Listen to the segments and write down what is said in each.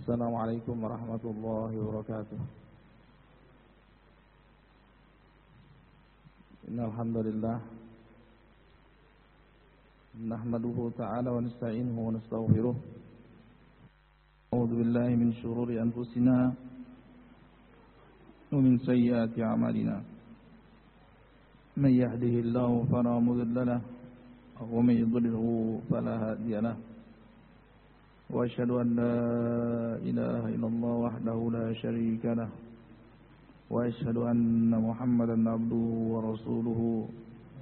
السلام عليكم ورحمة الله وبركاته. إن الحمد لله نحمده تعالى ونستعينه ونستغفره. أعوذ بالله من شرور أنفسنا ومن سيئات أعمالنا. من يهده الله فلا مضل له ومن يضلله فلا هادي له. وأشهد أن لا إله إلا الله وحده لا شريك له وأشهد أن محمدا عبده ورسوله.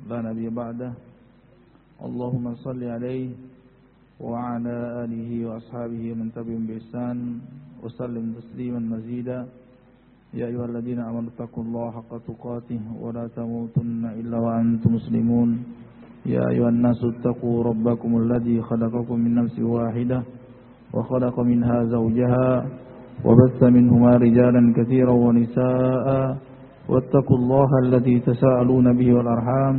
لا نبي بعده. اللهم صل عليه وعلى آله وأصحابه من تبعهم بإحسان وسلم تسليما مزيدا. يا أيها الذين آمنوا اتقوا الله حق تقاته ولا تموتن إلا وأنتم مسلمون. يا أيها الناس اتقوا ربكم الذي خلقكم من نفس واحدة وخلق منها زوجها وبث منهما رجالا كثيرا ونساء واتقوا الله الذي تساءلون به والأرحام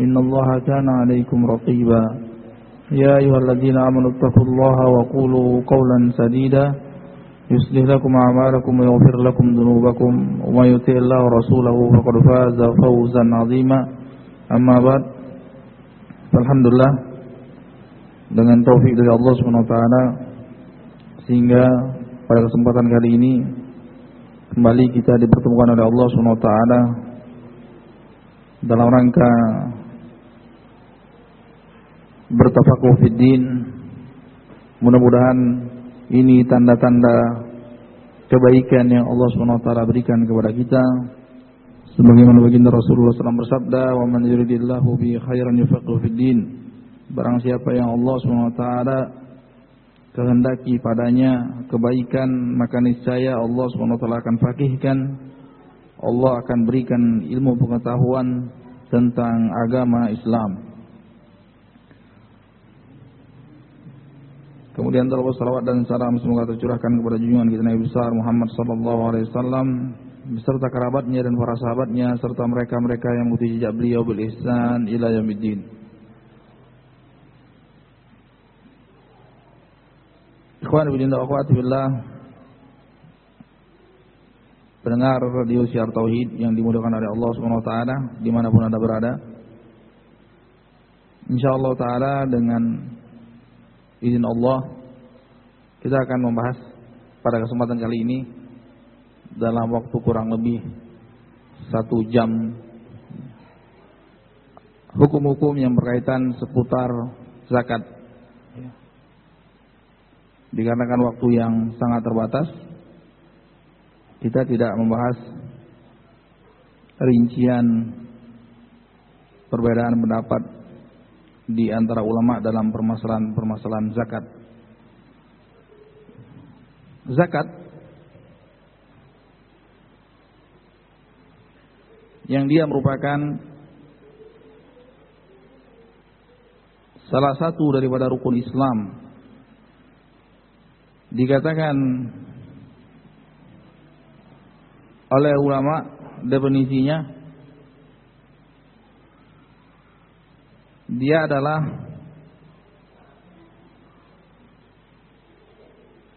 إن الله كان عليكم رقيبا. يا أيها الذين آمنوا اتقوا الله وقولوا قولا سديدا. يصلح لكم أعمالكم ويغفر لكم ذنوبكم. ومن يطع الله ورسوله فقد فاز فوزا عظيما. أما بعد فالحمدلله dengan taufik dari Allah Subhanahu wa taala sehingga pada kesempatan kali ini kembali kita dipertemukan oleh Allah Subhanahu wa taala dalam rangka bertafakuh fid din. Mudah-mudahan ini tanda-tanda kebaikan yang Allah Subhanahu wa taala berikan kepada kita. Sebagaimana baginda Rasulullah SAW bersabda, "Wa man yuridillahu bi khairan yufaqihu fid din." Barang siapa yang Allah Subhanahu wa taala kehendaki padanya kebaikan, maka niscaya Allah taala akan fakihkan. Allah akan berikan ilmu pengetahuan tentang agama Islam. Kemudian terus salawat dan salam semoga tercurahkan kepada junjungan kita Nabi besar Muhammad sallallahu alaihi wasallam beserta kerabatnya dan para sahabatnya serta mereka-mereka yang mengikuti jejak beliau bil ihsan ila yaumiddin. Ikhwan wa akhwati. Pendengar radio siar tauhid yang dimuliakan oleh Allah Subhanahu wa taala di mana pun Anda berada. Insyaallah taala dengan izin Allah kita akan membahas pada kesempatan kali ini dalam waktu kurang lebih satu jam hukum-hukum yang berkaitan seputar zakat dikarenakan waktu yang sangat terbatas kita tidak membahas rincian perbedaan pendapat di antara ulama dalam permasalahan-permasalahan zakat. Zakat yang dia merupakan salah satu daripada rukun Islam. Dikatakan oleh ulama definisinya dia adalah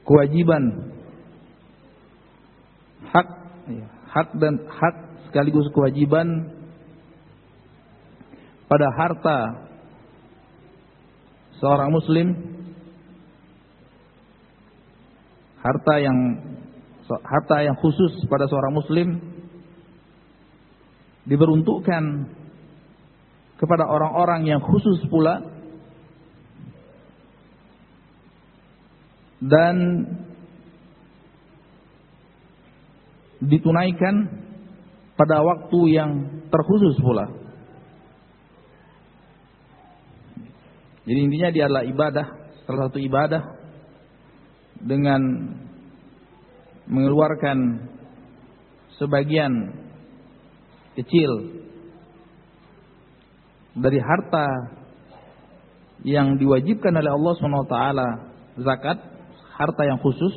kewajiban hak hak dan hak sekaligus kewajiban pada harta seorang muslim harta yang harta yang khusus pada seorang muslim diperuntukkan kepada orang-orang yang khusus pula dan ditunaikan pada waktu yang terkhusus pula. Jadi intinya dia adalah ibadah, salah satu ibadah dengan mengeluarkan sebagian kecil dari harta yang diwajibkan oleh Allah SWT zakat, harta yang khusus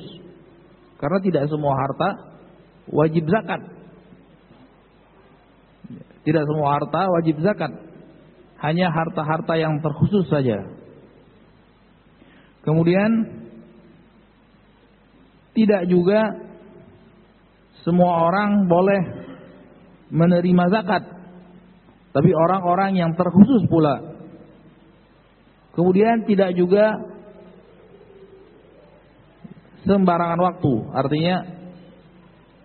karena tidak semua harta wajib zakat. Tidak semua harta wajib zakat. Hanya harta-harta yang terkhusus saja. Kemudian tidak juga semua orang boleh menerima zakat. Tapi orang-orang yang terkhusus pula. Kemudian tidak juga sembarangan waktu. Artinya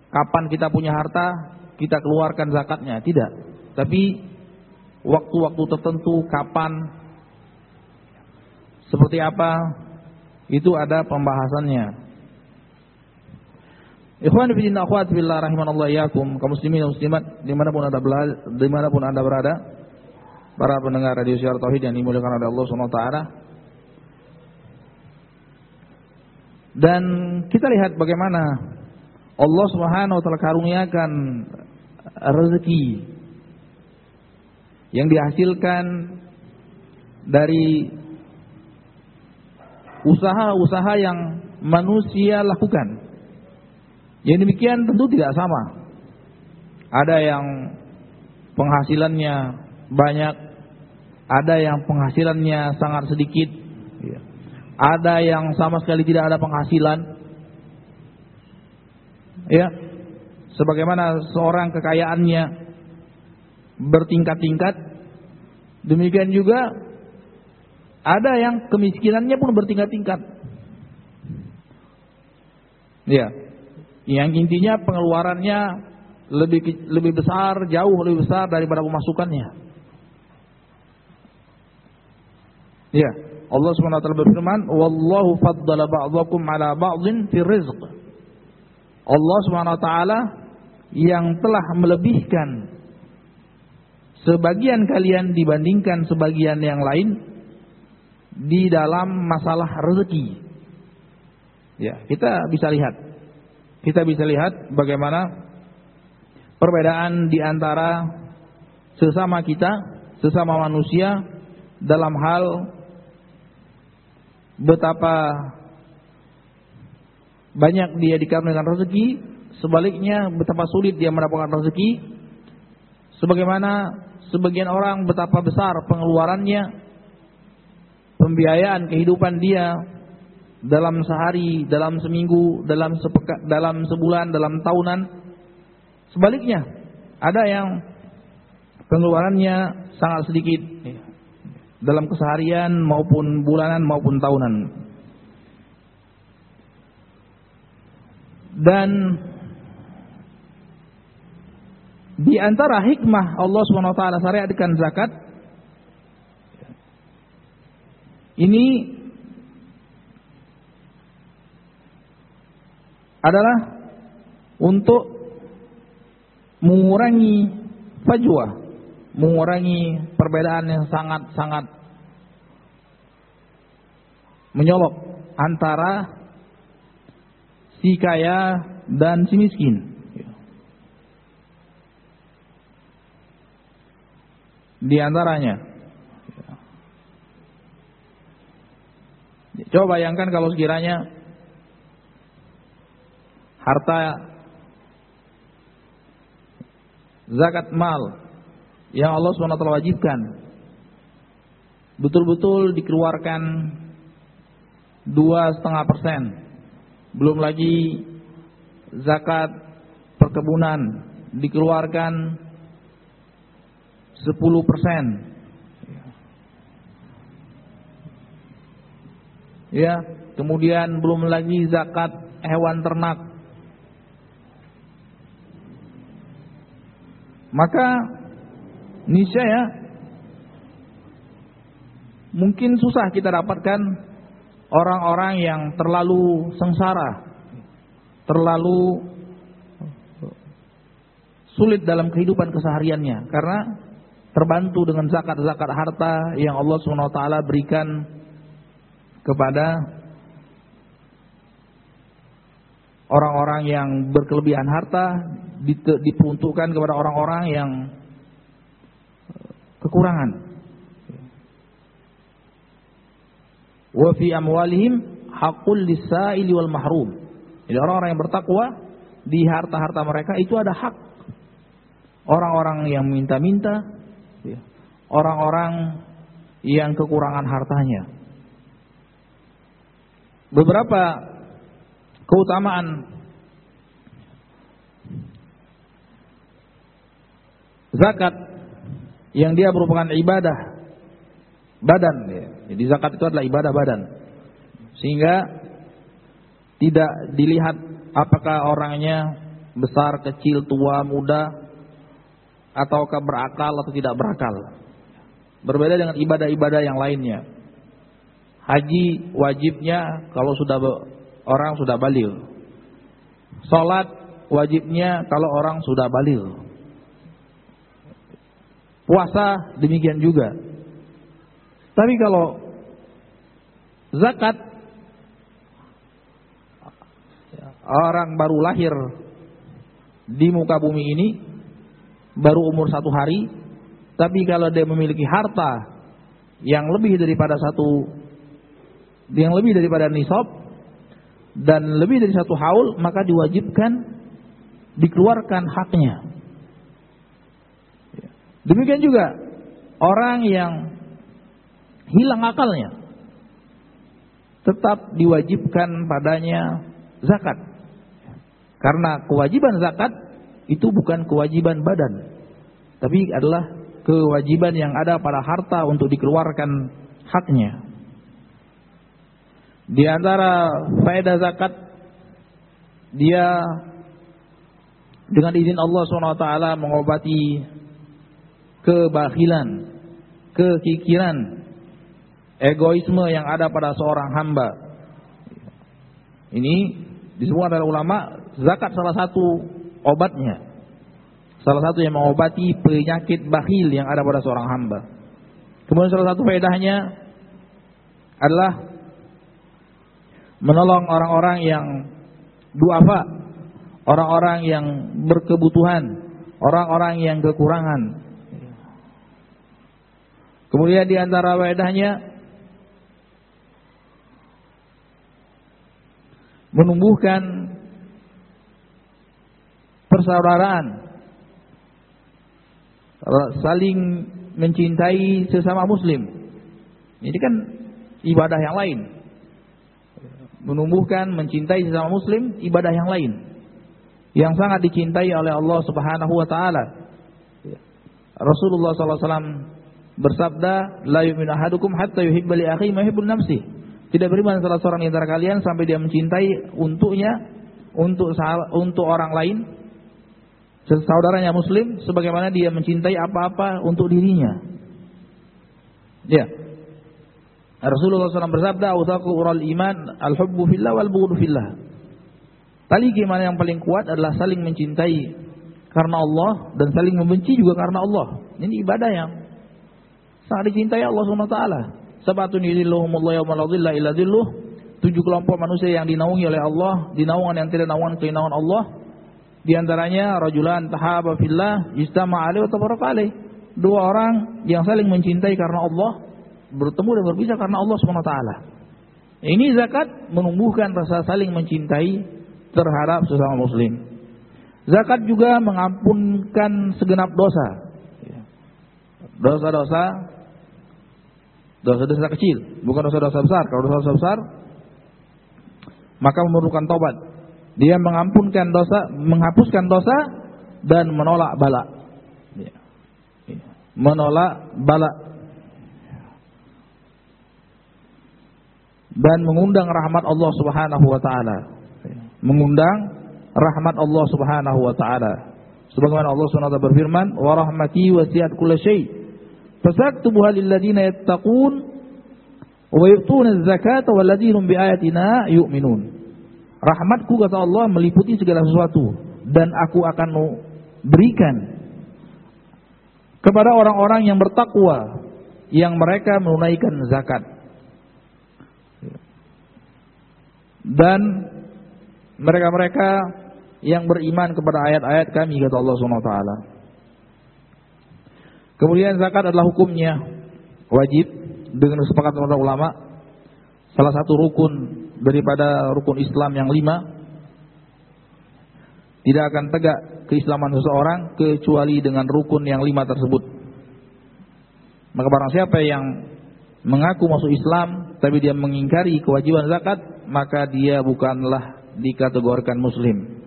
kapan kita punya harta, kita keluarkan zakatnya. Tidak. Tapi waktu-waktu tertentu kapan seperti apa itu ada pembahasannya. Ikhwan fi din akhwat billah rahimanallah yakum kaum muslimin dan muslimat di mana pun anda berada, di mana pun anda berada para pendengar radio siar tauhid yang dimuliakan oleh Allah Subhanahu wa taala. Dan kita lihat bagaimana Allah Subhanahu wa taala karuniakan rezeki yang dihasilkan dari usaha-usaha yang manusia lakukan yang demikian tentu tidak sama. Ada yang penghasilannya banyak, ada yang penghasilannya sangat sedikit, ya. ada yang sama sekali tidak ada penghasilan. Ya, sebagaimana seorang kekayaannya bertingkat-tingkat, demikian juga ada yang kemiskinannya pun bertingkat-tingkat. Ya, yang intinya pengeluarannya lebih lebih besar, jauh lebih besar daripada pemasukannya. Ya, Allah taala berfirman, "Wallahu faddala ba'dakum 'ala ba'dhin fi rizq." Allah taala yang telah melebihkan sebagian kalian dibandingkan sebagian yang lain di dalam masalah rezeki. Ya, kita bisa lihat kita bisa lihat bagaimana perbedaan di antara sesama kita, sesama manusia dalam hal betapa banyak dia dikarenakan rezeki, sebaliknya betapa sulit dia mendapatkan rezeki. Sebagaimana sebagian orang betapa besar pengeluarannya, pembiayaan kehidupan dia dalam sehari, dalam seminggu, dalam sepeka, dalam sebulan, dalam tahunan. Sebaliknya, ada yang pengeluarannya sangat sedikit dalam keseharian maupun bulanan maupun tahunan. Dan di antara hikmah Allah SWT syariatkan zakat ini adalah untuk mengurangi fajwa, mengurangi perbedaan yang sangat-sangat menyolok antara si kaya dan si miskin. Di antaranya. Coba bayangkan kalau sekiranya harta zakat mal yang Allah SWT wajibkan betul-betul dikeluarkan dua setengah persen. Belum lagi zakat perkebunan dikeluarkan sepuluh persen. Ya kemudian belum lagi zakat hewan ternak maka niscaya mungkin susah kita dapatkan orang-orang yang terlalu sengsara, terlalu sulit dalam kehidupan kesehariannya. Karena terbantu dengan zakat-zakat harta yang Allah SWT berikan kepada orang-orang yang berkelebihan harta diperuntukkan kepada orang-orang yang eh, kekurangan. Wa fi amwalihim haqqul lisaili wal mahrum. Jadi orang-orang yang bertakwa di harta-harta mereka itu ada hak. Orang-orang yang minta-minta, ya. orang-orang yang kekurangan hartanya. Beberapa keutamaan zakat yang dia merupakan ibadah badan. Jadi zakat itu adalah ibadah badan. Sehingga tidak dilihat apakah orangnya besar, kecil, tua, muda, ataukah berakal atau tidak berakal. Berbeda dengan ibadah-ibadah yang lainnya. Haji wajibnya kalau sudah orang sudah balil. Salat wajibnya kalau orang sudah balil. Puasa demikian juga. Tapi kalau zakat orang baru lahir di muka bumi ini baru umur satu hari, tapi kalau dia memiliki harta yang lebih daripada satu, yang lebih daripada nisab dan lebih dari satu haul, maka diwajibkan dikeluarkan haknya. Demikian juga orang yang hilang akalnya tetap diwajibkan padanya zakat. Karena kewajiban zakat itu bukan kewajiban badan, tapi adalah kewajiban yang ada pada harta untuk dikeluarkan haknya. Di antara faedah zakat dia dengan izin Allah SWT mengobati kebakhilan, kekikiran, egoisme yang ada pada seorang hamba. Ini disebut adalah ulama zakat salah satu obatnya. Salah satu yang mengobati penyakit bakhil yang ada pada seorang hamba. Kemudian salah satu faedahnya adalah menolong orang-orang yang duafa, orang-orang yang berkebutuhan, orang-orang yang kekurangan. Kemudian di antara faedahnya menumbuhkan persaudaraan saling mencintai sesama muslim. Ini kan ibadah yang lain. Menumbuhkan mencintai sesama muslim ibadah yang lain. Yang sangat dicintai oleh Allah Subhanahu wa taala. Rasulullah SAW bersabda, "La yu'minu ahadukum hatta yuhibba li akhihi ma yuhibbu nafsi." Tidak beriman salah seorang di antara kalian sampai dia mencintai untuknya untuk untuk orang lain saudaranya muslim sebagaimana dia mencintai apa-apa untuk dirinya. Ya. Rasulullah SAW bersabda, "Utaqu ural iman al-hubbu fillah wal bughdu fillah." Tali keimanan yang paling kuat adalah saling mencintai karena Allah dan saling membenci juga karena Allah. Ini ibadah yang sangat dicintai Allah SWT. Sabatun yidilluhumullah yawmal adhilla illa dhilluh. Tujuh kelompok manusia yang dinaungi oleh Allah, dinaungan yang tidak naungan kenaungan Allah. Di antaranya rajulan tahaba fillah istama alaihi wa tabaraka. Dua orang yang saling mencintai karena Allah, bertemu dan berpisah karena Allah SWT. Ini zakat menumbuhkan rasa saling mencintai terhadap sesama muslim. Zakat juga mengampunkan segenap dosa. Dosa-dosa Dosa-dosa kecil, bukan dosa-dosa besar. Kalau dosa-dosa besar, maka memerlukan tobat. Dia mengampunkan dosa, menghapuskan dosa dan menolak bala. Ya. Ya. Menolak bala dan mengundang rahmat Allah Subhanahu wa taala. Ya. Mengundang rahmat Allah Subhanahu wa taala. Sebagaimana Allah Subhanahu wa taala berfirman, "Wa rahmati wasi'at kulla syai'." Fasaktubuha lilladina yattaqun wa yu'tuna zakata biayatina yu'minun. Rahmatku kata Allah meliputi segala sesuatu dan aku akan berikan kepada orang-orang yang bertakwa yang mereka menunaikan zakat. Dan mereka-mereka yang beriman kepada ayat-ayat kami kata Allah Subhanahu wa taala. Kemudian zakat adalah hukumnya wajib dengan kesepakatan para ulama. Salah satu rukun daripada rukun Islam yang lima tidak akan tegak keislaman seseorang kecuali dengan rukun yang lima tersebut. Maka barang siapa yang mengaku masuk Islam tapi dia mengingkari kewajiban zakat, maka dia bukanlah dikategorikan muslim.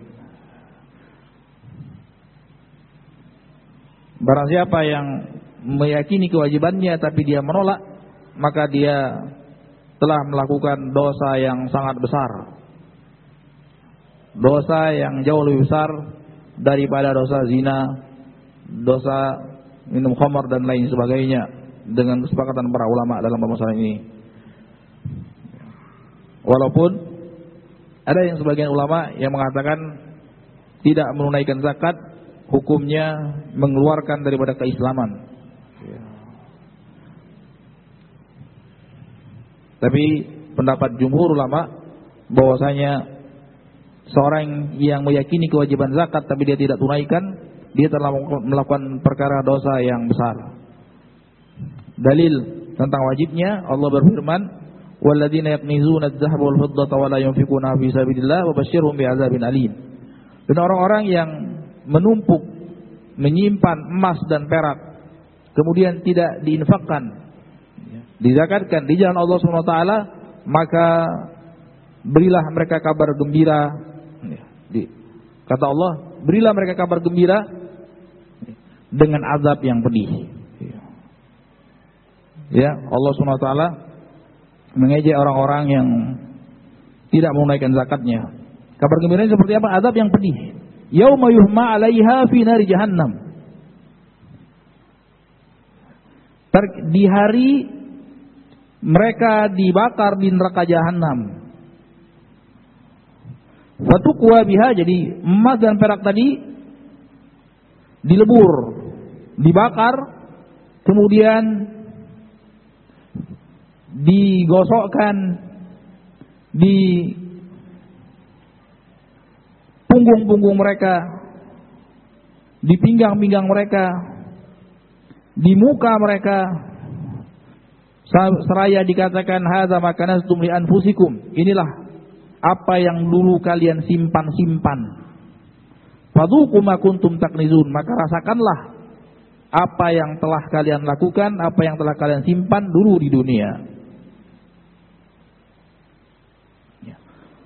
Barang siapa yang meyakini kewajibannya tapi dia menolak, maka dia telah melakukan dosa yang sangat besar. Dosa yang jauh lebih besar daripada dosa zina, dosa minum khamar dan lain sebagainya dengan kesepakatan para ulama dalam permasalahan ini. Walaupun ada yang sebagian ulama yang mengatakan tidak menunaikan zakat hukumnya mengeluarkan daripada keislaman. Tapi pendapat jumhur ulama bahwasanya seorang yang meyakini kewajiban zakat tapi dia tidak tunaikan, dia telah melakukan perkara dosa yang besar. Dalil tentang wajibnya Allah berfirman, "Walladzina yaknizuna adh-dhahaba wal fiddata wa la yunfiquna fi sabilillah wa basyirhum bi'adzabin alim." Dan orang-orang yang menumpuk menyimpan emas dan perak kemudian tidak diinfakkan dizakatkan di jalan Allah taala, maka berilah mereka kabar gembira. Kata Allah, berilah mereka kabar gembira dengan azab yang pedih. Ya, Allah taala mengejek orang-orang yang tidak menunaikan zakatnya. Kabar gembira seperti apa? Azab yang pedih. Yauma yuhma 'alaiha fi nari jahannam. Di hari mereka dibakar di neraka jahanam. Fatukwa biha jadi emas dan perak tadi dilebur, dibakar, kemudian digosokkan di punggung-punggung mereka, di pinggang-pinggang mereka, di muka mereka, seraya dikatakan hadza makanastum li anfusikum. Inilah apa yang dulu kalian simpan-simpan. Fadhuqu ma kuntum taknizun, maka rasakanlah apa yang telah kalian lakukan, apa yang telah kalian simpan dulu di dunia. Ya.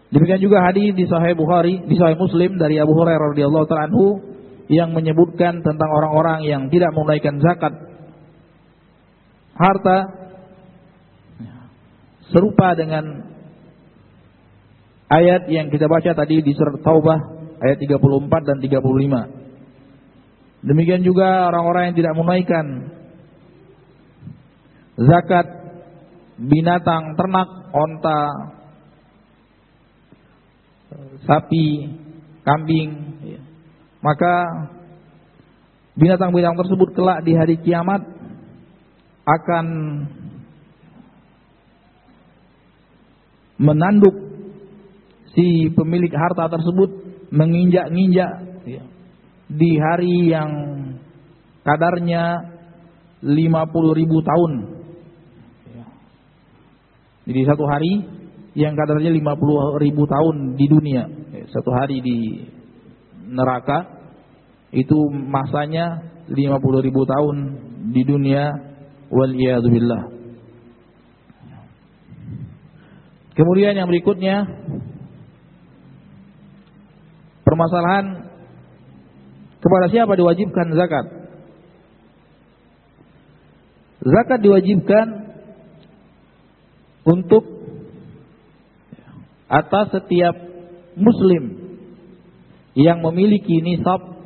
Demikian juga hadis di Sahih Bukhari, di Sahih Muslim dari Abu Hurairah radhiyallahu taala anhu yang menyebutkan tentang orang-orang yang tidak menunaikan zakat harta serupa dengan ayat yang kita baca tadi di surat Taubah ayat 34 dan 35. Demikian juga orang-orang yang tidak menunaikan zakat binatang ternak, onta, sapi, kambing, maka binatang-binatang tersebut kelak di hari kiamat akan menanduk si pemilik harta tersebut menginjak-injak ya, di hari yang kadarnya 50 ribu tahun. Ya. Jadi satu hari yang kadarnya 50 ribu tahun di dunia. Ya, satu hari di neraka itu masanya 50 ribu tahun di dunia wal billah. Kemudian yang berikutnya permasalahan kepada siapa diwajibkan zakat? Zakat diwajibkan untuk atas setiap muslim yang memiliki nisab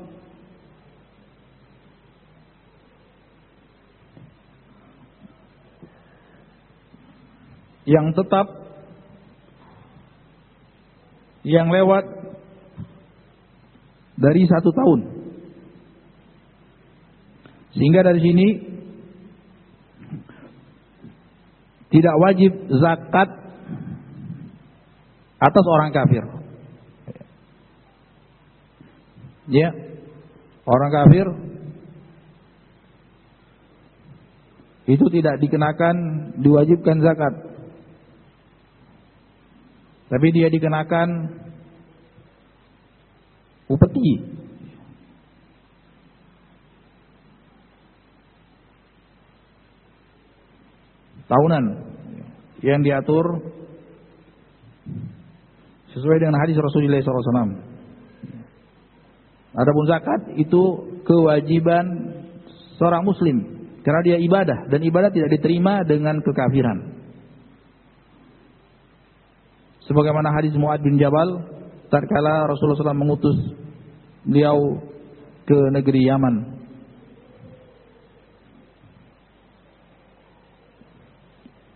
yang tetap yang lewat dari satu tahun. Sehingga dari sini tidak wajib zakat atas orang kafir. Ya, orang kafir itu tidak dikenakan diwajibkan zakat. Tapi dia dikenakan upeti. Tahunan yang diatur Sesuai dengan hadis Rasulullah SAW. Adapun zakat itu kewajiban seorang muslim karena dia ibadah dan ibadah tidak diterima dengan kekafiran. Sebagaimana hadis Muad bin Jabal tatkala Rasulullah SAW mengutus beliau ke negeri Yaman.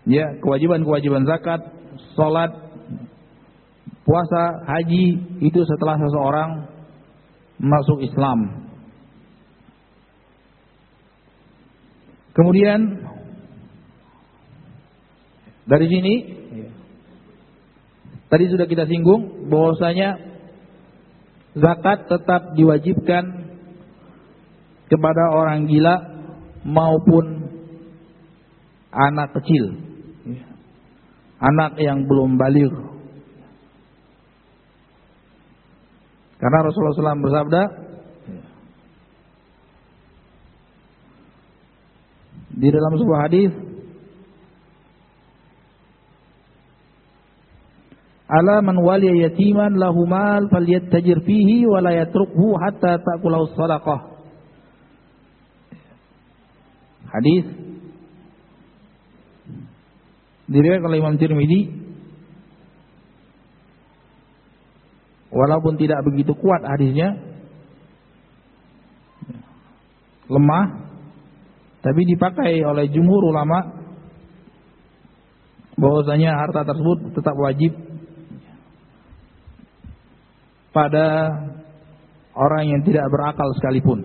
Ya, kewajiban-kewajiban zakat, salat, puasa, haji itu setelah seseorang masuk Islam. Kemudian dari sini tadi sudah kita singgung bahwasanya zakat tetap diwajibkan kepada orang gila maupun anak kecil. Anak yang belum balik. Karena Rasulullah SAW bersabda, di dalam sebuah hadis Ala man waliya yatiman lahu mal falyattajir fihi wa la yatrukhu hatta ta'kulahu sadaqah. Hadis diriwayatkan oleh Imam Tirmidzi walaupun tidak begitu kuat hadisnya lemah tapi dipakai oleh jumhur ulama bahwasanya harta tersebut tetap wajib pada orang yang tidak berakal sekalipun.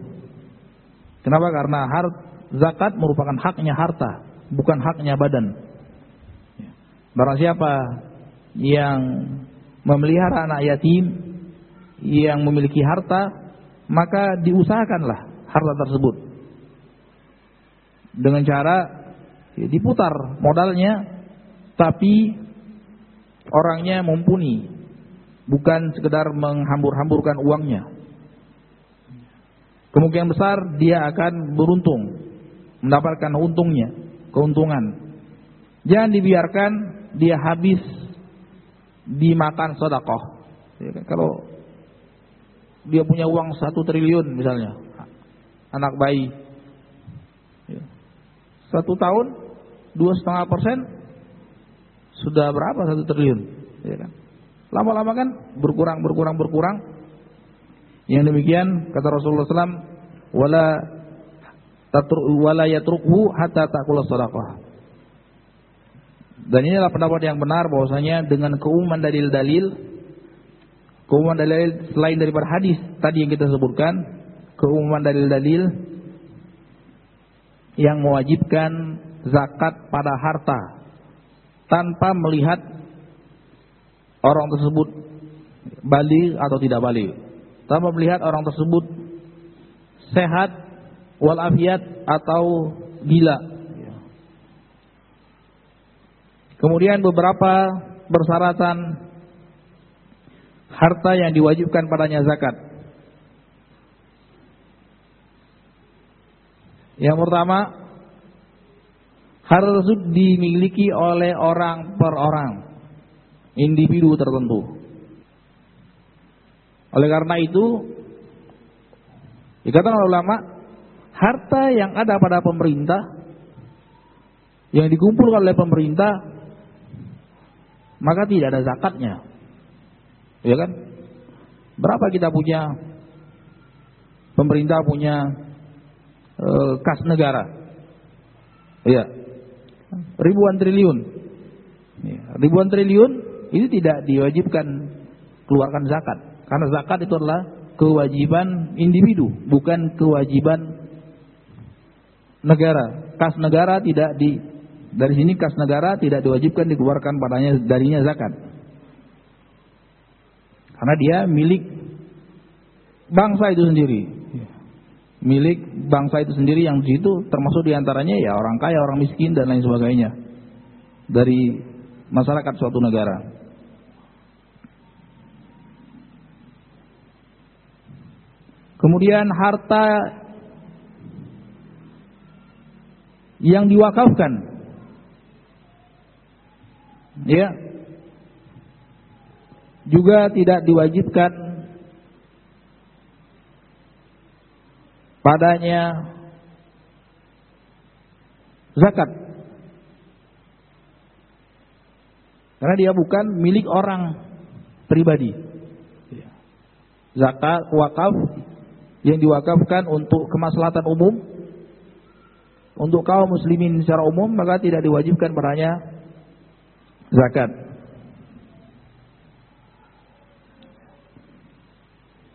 Kenapa? Karena hart, zakat merupakan haknya harta, bukan haknya badan. Barang siapa yang memelihara anak yatim yang memiliki harta, maka diusahakanlah harta tersebut. Dengan cara ya, diputar modalnya tapi orangnya mumpuni. Bukan sekedar menghambur-hamburkan uangnya. Kemungkinan besar dia akan beruntung mendapatkan untungnya keuntungan. Jangan dibiarkan dia habis dimakan sodakoh ya kan? kalau dia punya uang satu triliun misalnya anak bayi satu tahun dua setengah persen sudah berapa satu triliun, ya kan? Lama-lama kan berkurang, berkurang, berkurang. Yang demikian kata Rasulullah SAW, wala tatru wala hatta takula sadaqah. Dan inilah pendapat yang benar bahwasanya dengan keumuman dalil-dalil keumuman dalil selain daripada hadis tadi yang kita sebutkan, keumuman dalil-dalil yang mewajibkan zakat pada harta tanpa melihat orang tersebut balik atau tidak balik. Tanpa melihat orang tersebut sehat walafiat atau gila kemudian beberapa persyaratan harta yang diwajibkan padanya zakat Yang pertama, harta tersebut dimiliki oleh orang per orang, individu tertentu. Oleh karena itu, dikatakan oleh ulama, harta yang ada pada pemerintah, yang dikumpulkan oleh pemerintah, maka tidak ada zakatnya. Ya kan? Berapa kita punya? Pemerintah punya Eh, kas negara. Iya. Ribuan triliun. Iya, ribuan triliun ini tidak diwajibkan keluarkan zakat. Karena zakat itu adalah kewajiban individu, bukan kewajiban negara. Kas negara tidak di dari sini kas negara tidak diwajibkan dikeluarkan padanya darinya zakat. Karena dia milik bangsa itu sendiri milik bangsa itu sendiri yang di situ termasuk di antaranya ya orang kaya, orang miskin dan lain sebagainya dari masyarakat suatu negara. Kemudian harta yang diwakafkan, ya, juga tidak diwajibkan padanya zakat. Karena dia bukan milik orang pribadi. Zakat wakaf yang diwakafkan untuk kemaslahatan umum untuk kaum muslimin secara umum maka tidak diwajibkan padanya zakat.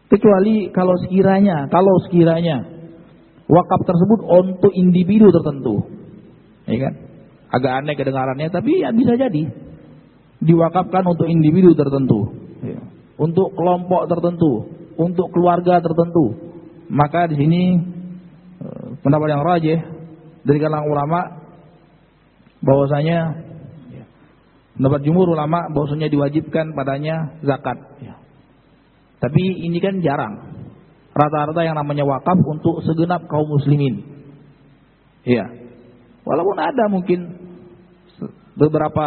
Kecuali kalau sekiranya, kalau sekiranya wakaf tersebut untuk individu tertentu. Ya kan? Agak aneh kedengarannya tapi ya bisa jadi diwakafkan untuk individu tertentu. Ya. Untuk kelompok tertentu, untuk keluarga tertentu. Maka di sini eh, pendapat yang rajih dari kalangan ulama bahwasanya ya, pendapat jumhur ulama bahwasanya diwajibkan padanya zakat. Ya. Tapi ini kan jarang. Rata-rata yang namanya wakaf untuk segenap kaum muslimin. Iya. Walaupun ada mungkin beberapa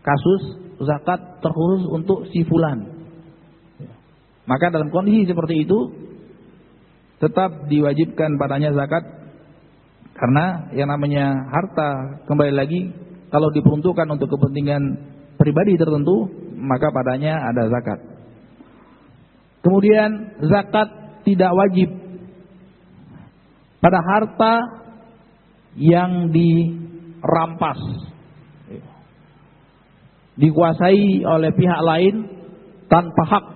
kasus zakat terkhusus untuk si fulan. Ya. Maka dalam kondisi seperti itu tetap diwajibkan padanya zakat karena yang namanya harta kembali lagi kalau diperuntukkan untuk kepentingan pribadi tertentu maka padanya ada zakat. Kemudian zakat tidak wajib pada harta yang dirampas dikuasai oleh pihak lain tanpa hak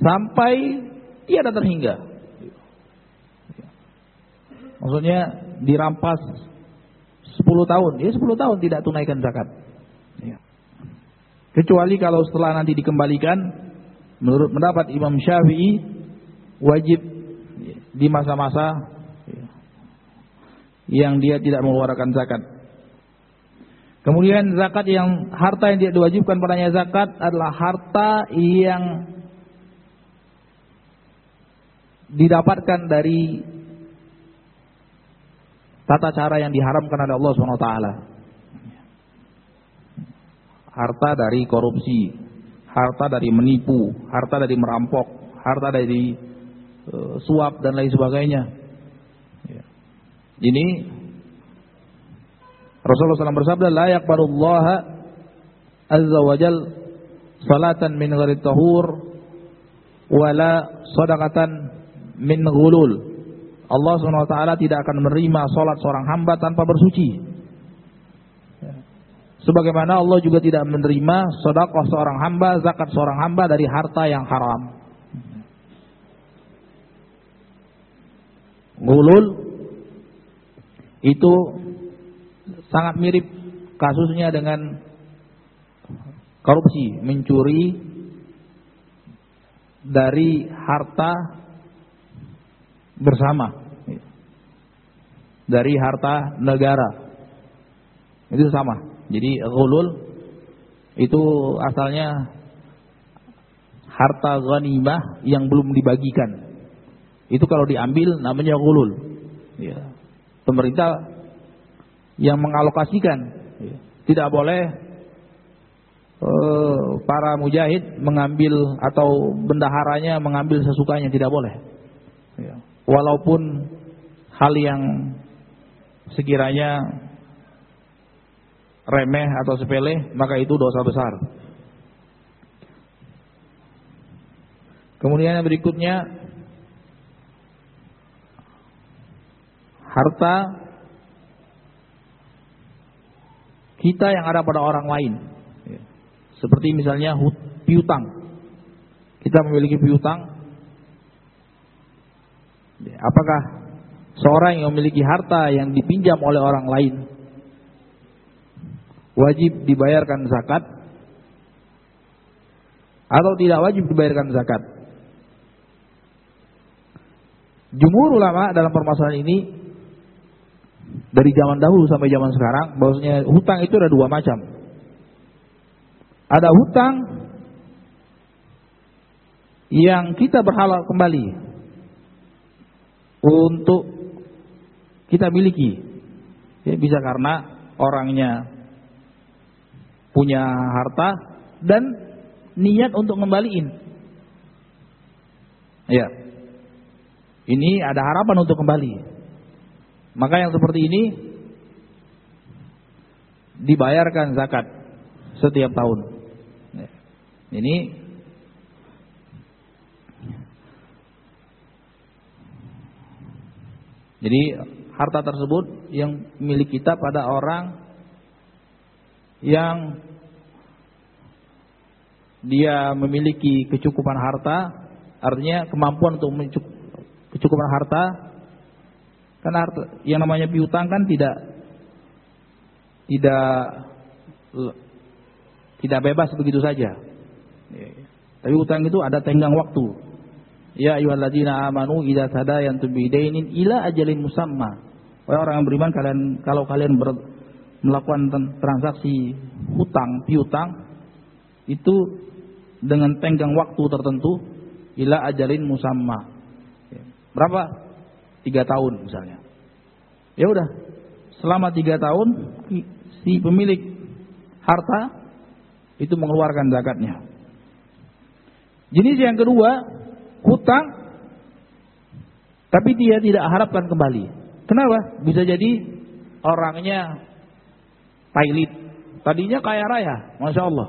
sampai tiada terhingga. Maksudnya dirampas 10 tahun, ya 10 tahun tidak tunaikan zakat. Ya. Kecuali kalau setelah nanti dikembalikan, menurut pendapat Imam Syafi'i wajib di masa-masa yang dia tidak mengeluarkan zakat. Kemudian zakat yang harta yang tidak diwajibkan padanya zakat adalah harta yang didapatkan dari tata cara yang diharamkan oleh Allah SWT. Harta dari korupsi, harta dari menipu, harta dari merampok, harta dari uh, suap dan lain sebagainya. Ya. Ini Rasulullah SAW bersabda, "La yaqbalullaha azza wa jal salatan min ghairi tahur wala sadaqatan min ghulul." Allah SWT tidak akan menerima salat seorang hamba tanpa bersuci. Sebagaimana Allah juga tidak menerima sedekah seorang hamba, zakat seorang hamba dari harta yang haram. Gulul itu sangat mirip kasusnya dengan korupsi, mencuri dari harta bersama. Dari harta negara. Itu sama. Jadi ghulul itu asalnya harta ghanimah yang belum dibagikan. Itu kalau diambil namanya ghulul. Ya. Pemerintah yang mengalokasikan. Tidak boleh uh, para mujahid mengambil atau bendaharanya mengambil sesukanya tidak boleh. Walaupun hal yang sekiranya remeh atau sepele, maka itu dosa besar. Kemudian yang berikutnya harta kita yang ada pada orang lain. Seperti misalnya piutang. Kita memiliki piutang. Apakah seorang yang memiliki harta yang dipinjam oleh orang lain wajib dibayarkan zakat atau tidak wajib dibayarkan zakat? Jumhur ulama dalam permasalahan ini dari zaman dahulu sampai zaman sekarang bahwasanya hutang itu ada dua macam. Ada hutang yang kita berhalal kembali untuk kita miliki. Ya, bisa karena orangnya punya harta dan niat untuk ngembaliin. Ya. Ini ada harapan untuk kembali. Maka yang seperti ini dibayarkan zakat setiap tahun. Ya. Ini Jadi harta tersebut yang milik kita pada orang yang dia memiliki kecukupan harta, artinya kemampuan untuk kecukupan harta. Karena harta, yang namanya piutang kan tidak tidak tidak bebas begitu saja. Tapi utang itu ada tenggang waktu. Ya ayyuhalladzina amanu idza tadayantum bidainin ila ajalin musamma. Wahai orang yang beriman kalian kalau kalian ber, melakukan transaksi hutang, piutang itu dengan tenggang waktu tertentu ila ajalin musamma. Ya. Berapa? Tiga tahun misalnya. Ya udah, selama tiga tahun si pemilik harta itu mengeluarkan zakatnya. Jenis yang kedua, hutang tapi dia tidak harapkan kembali. Kenapa? Bisa jadi orangnya pailit. Tadinya kaya raya, masya Allah.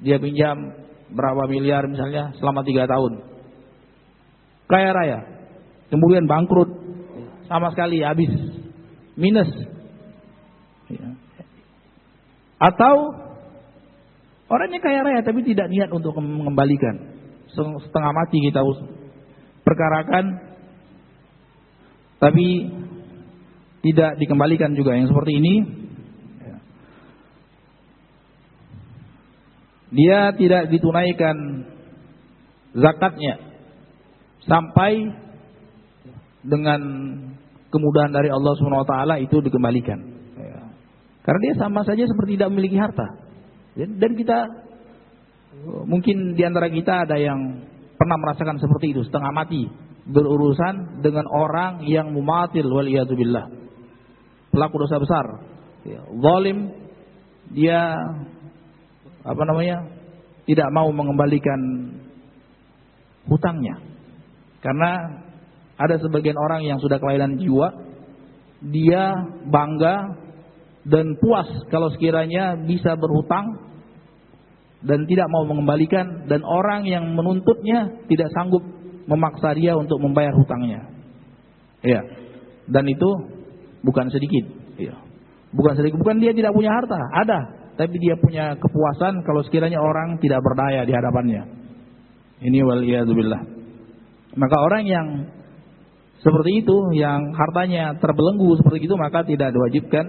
Dia pinjam berapa miliar misalnya selama tiga tahun. Kaya raya. Kemudian bangkrut. Sama sekali habis. Minus. Ya. Atau orangnya kaya raya tapi tidak niat untuk mengembalikan. Setengah mati kita perkarakan. Tapi tidak dikembalikan juga yang seperti ini dia tidak ditunaikan zakatnya sampai dengan kemudahan dari Allah Subhanahu wa taala itu dikembalikan. Ya. Karena dia sama saja seperti tidak memiliki harta. Dan kita mungkin di antara kita ada yang pernah merasakan seperti itu setengah mati berurusan dengan orang yang mumatil wal billah. Pelaku dosa besar. Ya, zalim dia apa namanya tidak mau mengembalikan hutangnya karena ada sebagian orang yang sudah kelainan jiwa dia bangga dan puas kalau sekiranya bisa berhutang dan tidak mau mengembalikan dan orang yang menuntutnya tidak sanggup memaksa dia untuk membayar hutangnya. Ya dan itu bukan sedikit. Ya bukan sedikit. Bukan dia tidak punya harta. Ada. Tapi dia punya kepuasan kalau sekiranya orang tidak berdaya di hadapannya. Ini waliyadzubillah. Maka orang yang seperti itu, yang hartanya terbelenggu seperti itu, maka tidak diwajibkan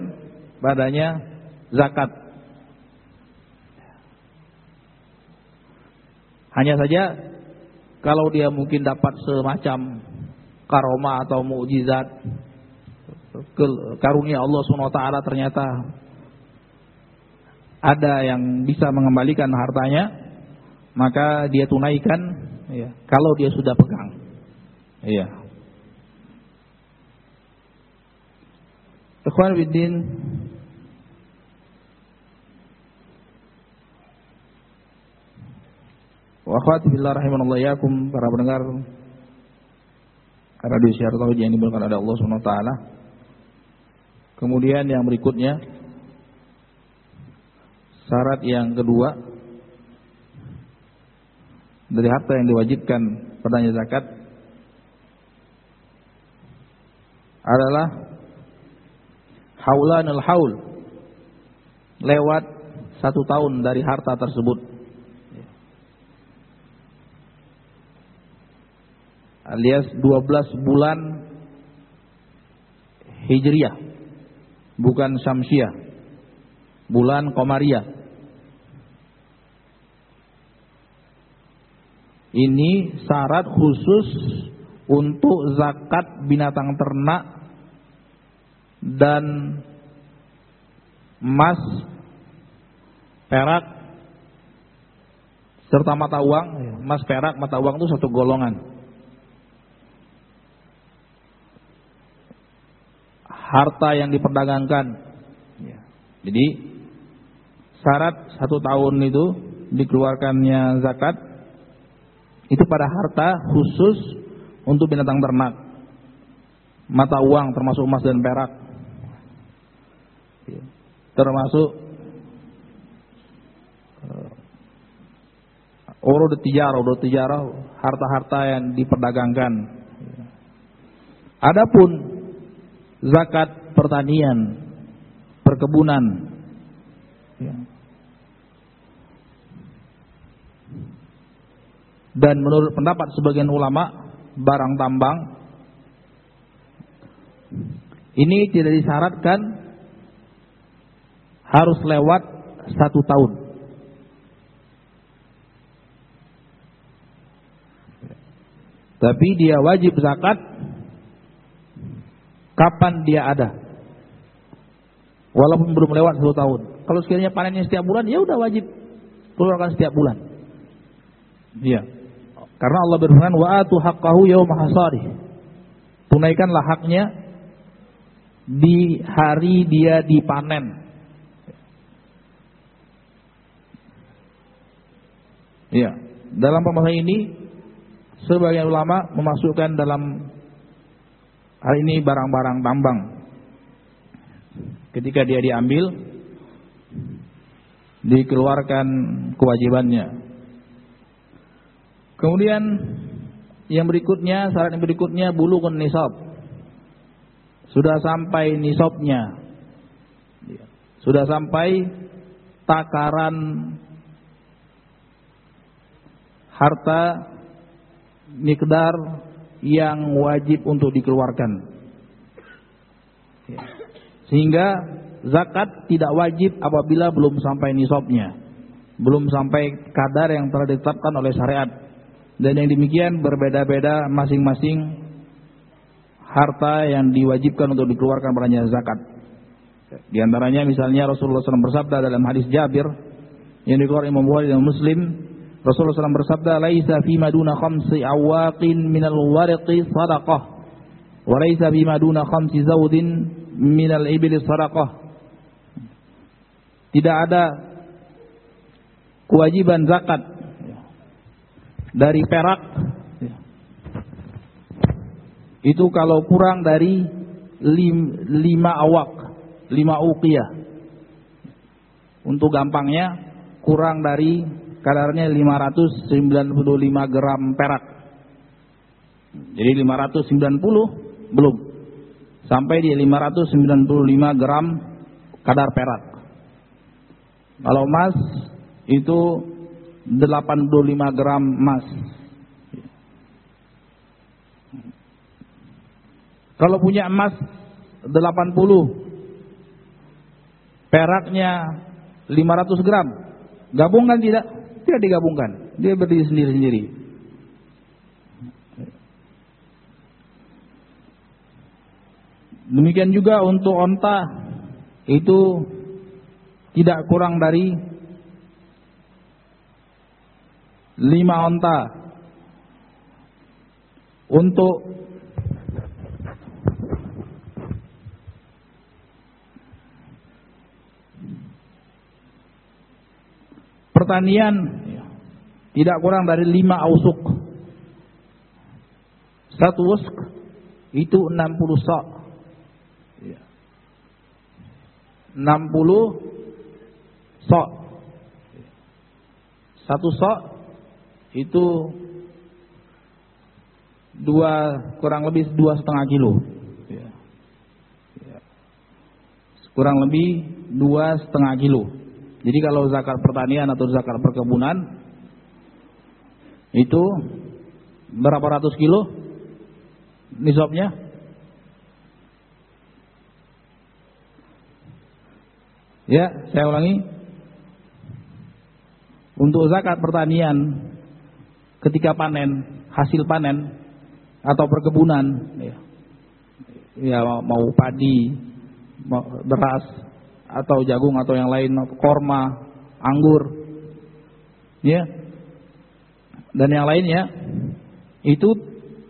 padanya zakat. Hanya saja kalau dia mungkin dapat semacam karoma atau mukjizat karunia Allah SWT ternyata ada yang bisa mengembalikan hartanya, maka dia tunaikan ya, kalau dia sudah pegang. Iya. Ikhwan Bidin Wa akhwati billah yakum para pendengar radio siar tauhid yang dimuliakan oleh Allah Subhanahu taala. Kemudian yang berikutnya Syarat yang kedua dari harta yang diwajibkan padanya zakat adalah haulanul haul lewat satu tahun dari harta tersebut alias 12 bulan hijriah bukan syamsiah bulan komariah Ini syarat khusus untuk zakat binatang ternak dan emas, perak, serta mata uang. Emas, perak, mata uang itu satu golongan. Harta yang diperdagangkan. Ya. Jadi syarat satu tahun itu dikeluarkannya zakat itu pada harta khusus untuk binatang ternak, mata uang termasuk emas dan perak, termasuk uh, urut tijarah, urut tijarah, harta-harta yang diperdagangkan. Adapun zakat pertanian, perkebunan, ya. dan menurut pendapat sebagian ulama barang tambang ini tidak disyaratkan harus lewat satu tahun. Tapi dia wajib zakat kapan dia ada. Walaupun belum lewat satu tahun. Kalau sekiranya panennya setiap bulan, ya udah wajib keluarkan setiap bulan. Iya. Karena Allah berfirman, "Wa atu haqqahu yauma hasadi." Tunaikanlah haknya di hari dia dipanen. Iya. Dalam pembahasan ini sebagian ulama memasukkan dalam hal ini barang-barang tambang. Ketika dia diambil dikeluarkan kewajibannya. Kemudian yang berikutnya, syarat yang berikutnya bulughun nisab. Sudah sampai nisabnya. Sudah sampai takaran harta mikdar yang wajib untuk dikeluarkan. Sehingga zakat tidak wajib apabila belum sampai nisabnya. Belum sampai kadar yang telah ditetapkan oleh syariat. Dan yang demikian berbeda-beda masing-masing harta yang diwajibkan untuk dikeluarkan padanya zakat. Di antaranya misalnya Rasulullah SAW bersabda dalam hadis Jabir yang dikeluarkan Imam Bukhari dan Muslim, Rasulullah SAW bersabda, "Laisa fi maduna khamsi awaqin minal warqi sadaqah, wa laisa fi maduna khamsi zawdin minal ibli sadaqah." Tidak ada kewajiban zakat dari perak itu kalau kurang dari lim, lima awak, lima uqiyah. Untuk gampangnya kurang dari kadarnya 595 gram perak. Jadi 590 belum. Sampai di 595 gram kadar perak. Kalau emas itu 85 gram emas. Kalau punya emas 80 peraknya 500 gram gabungkan tidak? Tidak digabungkan. Dia berdiri sendiri-sendiri. Demikian juga untuk onta itu tidak kurang dari lima onta. Untuk pertanian tidak kurang dari lima ausuk. Satu usk itu 60 sok. 60 sok. Satu sok itu dua kurang lebih dua setengah kilo. Ya. Ya. kurang lebih dua setengah kilo jadi kalau zakat pertanian atau zakat perkebunan itu berapa ratus kilo nisabnya? Ya saya ulangi. Untuk zakat pertanian ketika panen, hasil panen atau perkebunan ya, ya mau padi, mau beras atau jagung atau yang lain, korma, anggur, ya, dan yang lainnya itu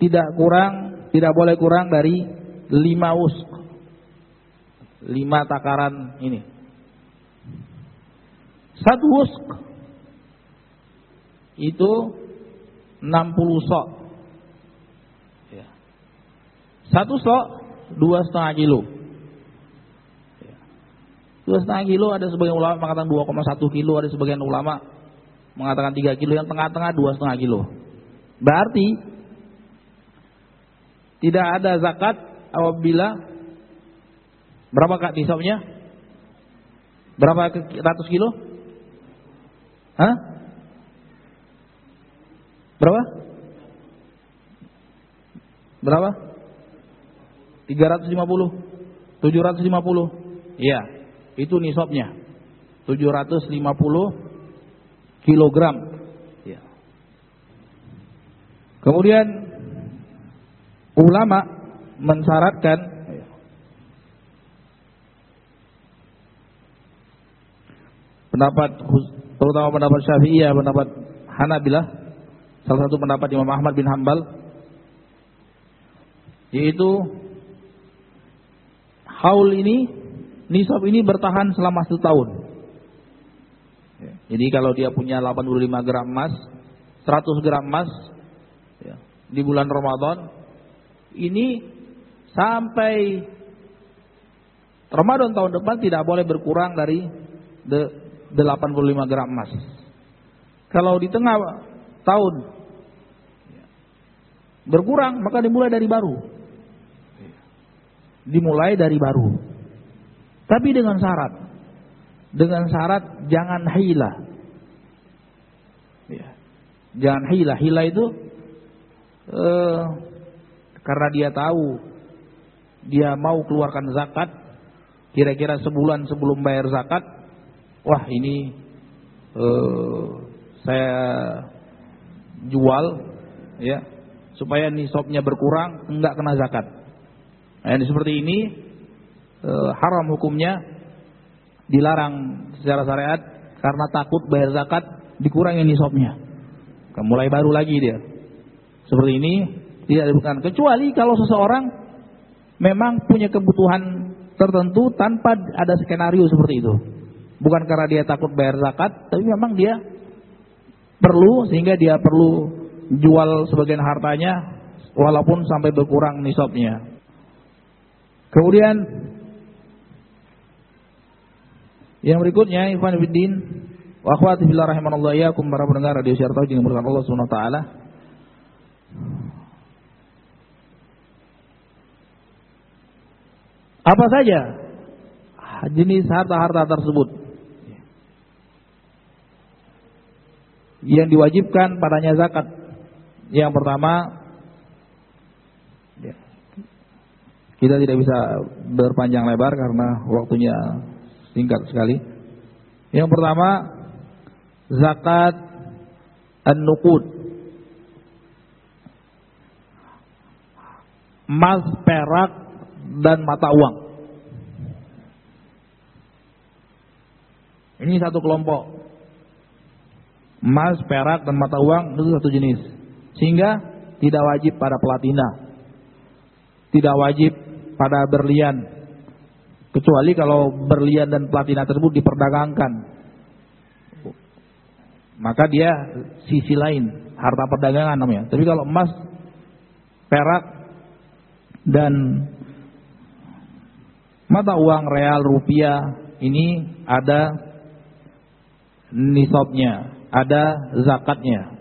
tidak kurang, tidak boleh kurang dari lima us, lima takaran ini. Satu wusk itu 60 sok. Ya. Satu sok dua setengah kilo. Ya. Dua setengah kilo ada sebagian ulama mengatakan 2,1 kilo, ada sebagian ulama mengatakan 3 kilo, yang tengah-tengah dua setengah kilo. Berarti tidak ada zakat apabila berapa kak nisabnya? Berapa ratus kilo? Hah? Berapa? Berapa? 350 750 Iya Itu nisabnya 750 kilogram ya. Kemudian Ulama mensyaratkan Pendapat Terutama pendapat Syafi'iyah Pendapat Hanabilah Salah satu pendapat Imam Ahmad bin Hambal yaitu haul ini nisab ini bertahan selama setahun. Ya, jadi kalau dia punya 85 gram emas, 100 gram emas ya, di bulan Ramadan ini sampai Ramadan tahun depan tidak boleh berkurang dari 85 gram emas. Kalau di tengah tahun berkurang maka dimulai dari baru dimulai dari baru. Tapi dengan syarat. Dengan syarat jangan hila. Ya. Jangan hila. Hila itu eh, karena dia tahu dia mau keluarkan zakat kira-kira sebulan sebelum bayar zakat wah ini eh, saya jual ya supaya nisabnya berkurang enggak kena zakat Nah, yang seperti ini e, haram hukumnya dilarang secara syariat karena takut bayar zakat dikurangi nisabnya. Mulai baru lagi dia. Seperti ini tidak dibutuhkan kecuali kalau seseorang memang punya kebutuhan tertentu tanpa ada skenario seperti itu. Bukan karena dia takut bayar zakat, tapi memang dia perlu sehingga dia perlu jual sebagian hartanya walaupun sampai berkurang nisabnya. Kemudian yang berikutnya Ivan Fiddin wa akhwati fillah rahimanallahu iyyakum para pendengar radio siar tauhid yang berkat Allah taala. Apa saja jenis harta-harta tersebut yang diwajibkan padanya zakat? Yang pertama Kita tidak bisa berpanjang lebar karena waktunya singkat sekali. Yang pertama, zakat an-nuqud. Emas, perak, dan mata uang. Ini satu kelompok. Emas, perak, dan mata uang itu satu jenis. Sehingga tidak wajib pada pelatina. Tidak wajib pada berlian kecuali kalau berlian dan platina tersebut diperdagangkan. Maka dia sisi lain harta perdagangan namanya. Tapi kalau emas perak dan mata uang real rupiah ini ada nisabnya ada zakatnya.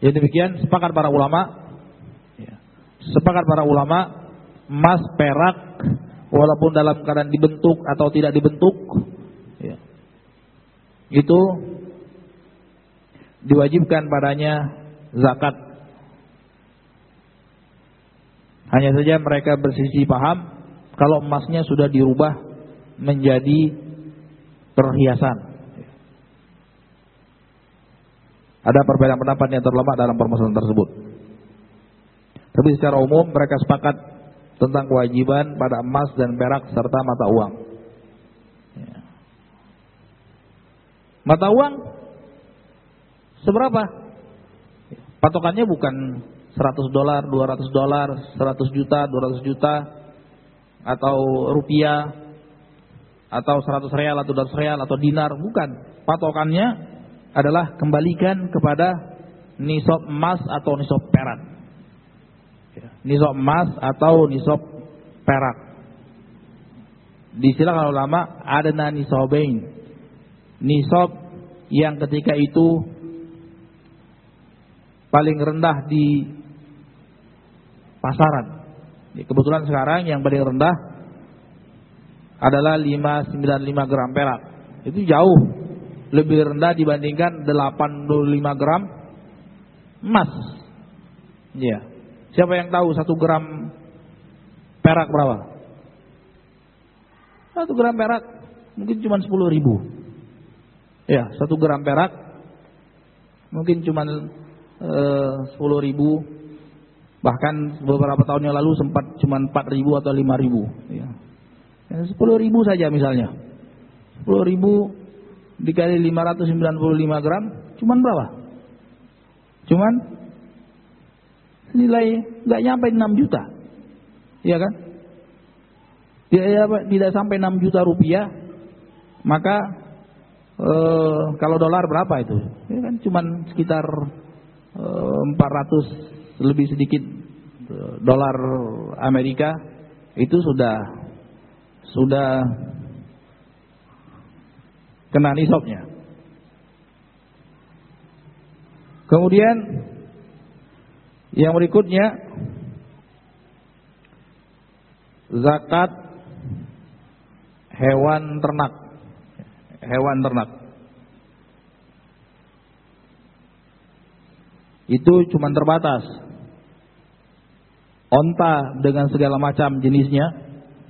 Jadi demikian sepakat para ulama. Ya, sepakat para ulama emas, perak, walaupun dalam keadaan dibentuk atau tidak dibentuk, ya, itu diwajibkan padanya zakat. Hanya saja mereka bersisi paham kalau emasnya sudah dirubah menjadi perhiasan. Ada perbedaan pendapat yang terlemah dalam permasalahan tersebut. Tapi secara umum mereka sepakat tentang kewajiban pada emas dan perak serta mata uang. Ya. Mata uang seberapa? Patokannya bukan 100 dolar, 200 dolar, 100 juta, 200 juta atau rupiah. atau 100 real atau 200 real atau dinar, bukan. Patokannya adalah kembalikan kepada nisab emas atau nisab perak. Ya, nisab emas atau nisab perak. Disilakan ulama ada nisabain. Nisab yang ketika itu paling rendah di pasaran. Kebetulan sekarang yang paling rendah adalah 595 gram perak. Itu jauh lebih rendah dibandingkan 85 gram emas. Ya. Siapa yang tahu satu gram perak berapa? Satu gram perak mungkin cuma 10 ribu. Ya, satu gram perak mungkin cuma eh, 10 ribu Bahkan beberapa tahun yang lalu sempat cuma 4 ribu atau 5 ribu. Ya. 10 ribu saja misalnya. 10 ribu dikali 595 gram, cuman berapa? Cuman nilai nggak nyampe 6 juta. Iya kan? Tidak, ya, tidak sampai 6 juta rupiah, maka eh, kalau dolar berapa itu? Ya kan cuman sekitar eh, 400 lebih sedikit dolar Amerika itu sudah sudah kena nisabnya. Kemudian yang berikutnya zakat hewan ternak. Hewan ternak. Itu cuma terbatas onta dengan segala macam jenisnya,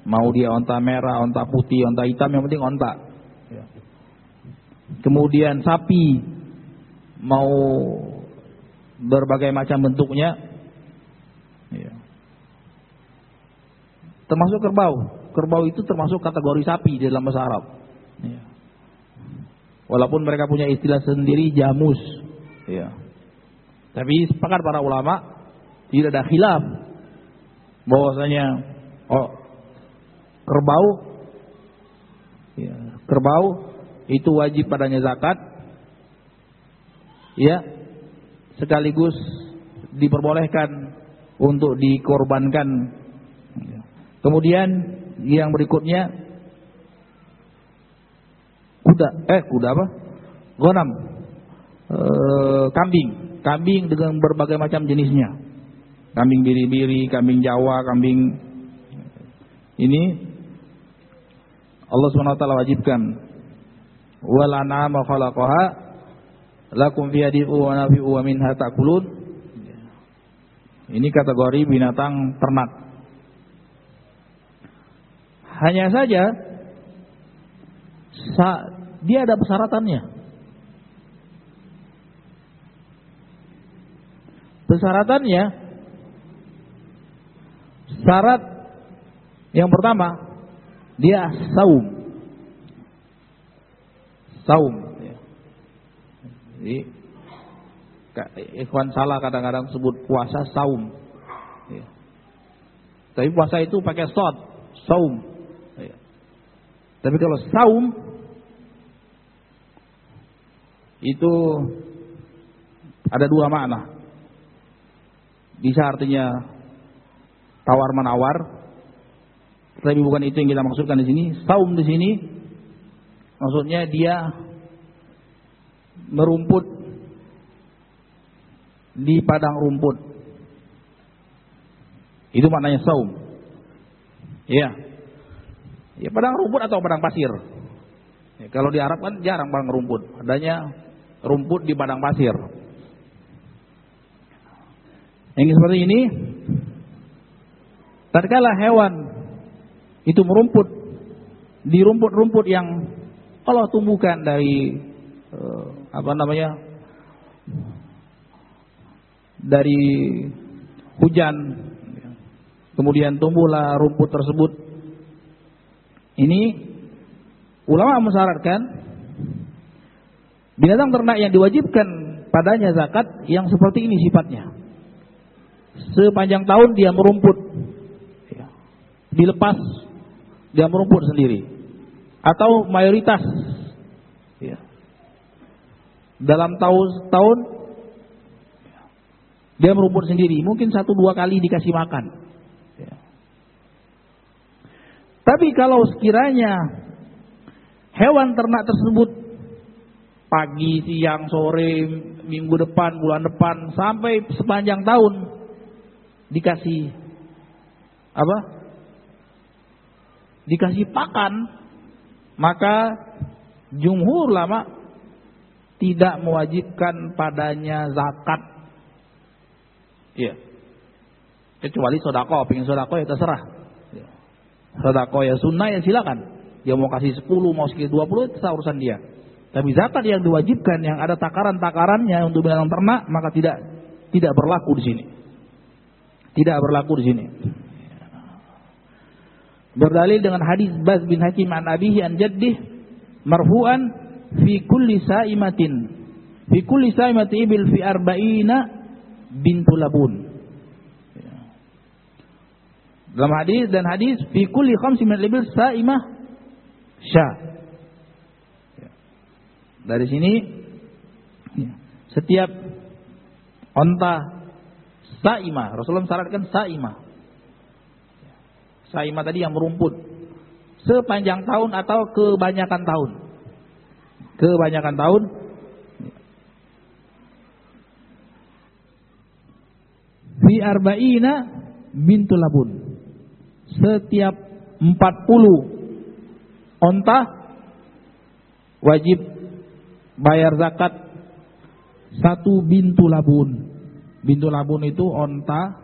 mau dia onta merah, onta putih, onta hitam, yang penting onta. Ya. Kemudian sapi, mau berbagai macam bentuknya, ya. termasuk kerbau. Kerbau itu termasuk kategori sapi di dalam bahasa Arab. Ya. Walaupun mereka punya istilah sendiri jamus, ya. Tapi sepakat para ulama tidak ada khilaf bahwasanya oh kerbau kerbau itu wajib padanya zakat ya sekaligus diperbolehkan untuk dikorbankan. Kemudian yang berikutnya kuda eh kuda apa? Gonam. E, kambing. Kambing dengan berbagai macam jenisnya. Kambing biri-biri, kambing Jawa, kambing ini Allah taala wajibkan. Wal an'ama khalaqaha lakum fiha dif'u wa nafi'u wa minha ta'kulun ini kategori binatang ternak hanya saja dia ada persyaratannya persyaratannya Syarat yang pertama dia saum. Saum. Jadi ikhwan salah kadang-kadang sebut puasa saum. Ya. Tapi puasa itu pakai sod, saum. Ya. Tapi kalau saum itu ada dua makna. Bisa artinya tawar menawar. Tapi bukan itu yang kita maksudkan di sini. Saum di sini maksudnya dia merumput di padang rumput. Itu maknanya saum. Ya. Ya padang rumput atau padang pasir. Ya, kalau di Arab kan jarang padang rumput. Adanya rumput di padang pasir. Yang seperti ini Tatkala hewan itu merumput di rumput-rumput yang Allah tumbuhkan dari uh, apa namanya dari hujan kemudian tumbuhlah rumput tersebut ini ulama mensyaratkan binatang ternak yang diwajibkan padanya zakat yang seperti ini sifatnya sepanjang tahun dia merumput dilepas dia merumput sendiri. atau mayoritas. Dalam tahun tahun dia merumput sendiri, mungkin satu dua kali dikasih makan. Ya. Tapi kalau sekiranya hewan ternak tersebut pagi, siang, sore, minggu depan, bulan depan, sampai sepanjang tahun dikasih apa? Dikasih pakan, maka jumhur lama tidak mewajibkan padanya zakat. Iya. Kecuali sodako, pengen sodako ya terserah. Ya. Sodako ya sunnah ya silakan. Dia mau kasih 10, mau sekitar 20 itu urusan dia. Tapi zakat yang diwajibkan yang ada takaran-takarannya untuk binatang ternak maka tidak tidak berlaku di sini. Tidak berlaku di sini. Berdalil dengan hadis Baz bin Hakim an abihi an jaddih marfu'an fi kulli sa'imatin fi kulli sa'imati ibil fi arba'ina bintu labun. Dalam hadis dan hadis fi kulli khamsi min ibil sa'imah sya. Dari sini setiap onta saima, Rasulullah syaratkan saima. Saima tadi yang merumput sepanjang tahun atau kebanyakan tahun. Kebanyakan tahun fi arba'ina bintu labun. Setiap 40 onta wajib bayar zakat satu bintu labun. Bintu labun itu onta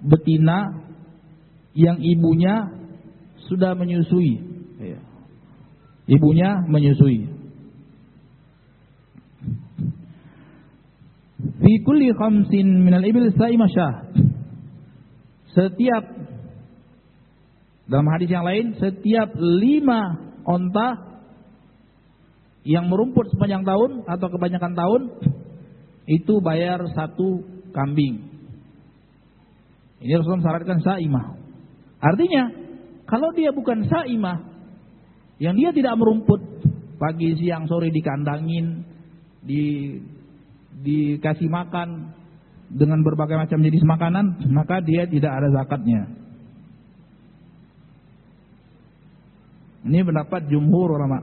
betina yang ibunya sudah menyusui. Iya. Ibunya menyusui. Fi kulli khamsin minal ibil sa'imasyah. Setiap dalam hadis yang lain, setiap lima onta yang merumput sepanjang tahun atau kebanyakan tahun itu bayar satu kambing. Ini Rasulullah syaratkan sa'imah. Artinya, kalau dia bukan sa'imah, yang dia tidak merumput pagi, siang, sore dikandangin, di dikasih makan dengan berbagai macam jenis makanan, maka dia tidak ada zakatnya. Ini pendapat jumhur ulama.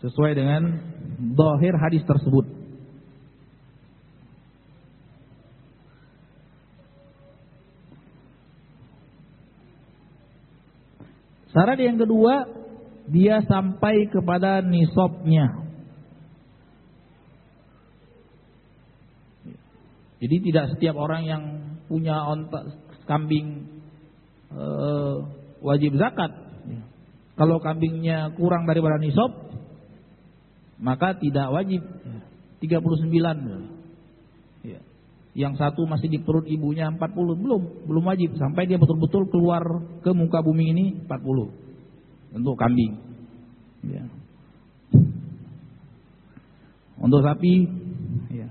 sesuai dengan dohir hadis tersebut. Syarat yang kedua, dia sampai kepada nisabnya. Jadi tidak setiap orang yang punya onta kambing e, wajib zakat. Kalau kambingnya kurang daripada nisab, maka tidak wajib 39 ya. Yang satu masih di perut ibunya 40 belum belum wajib. Sampai dia betul-betul keluar ke muka bumi ini 40 untuk kambing. Ya. untuk sapi ya.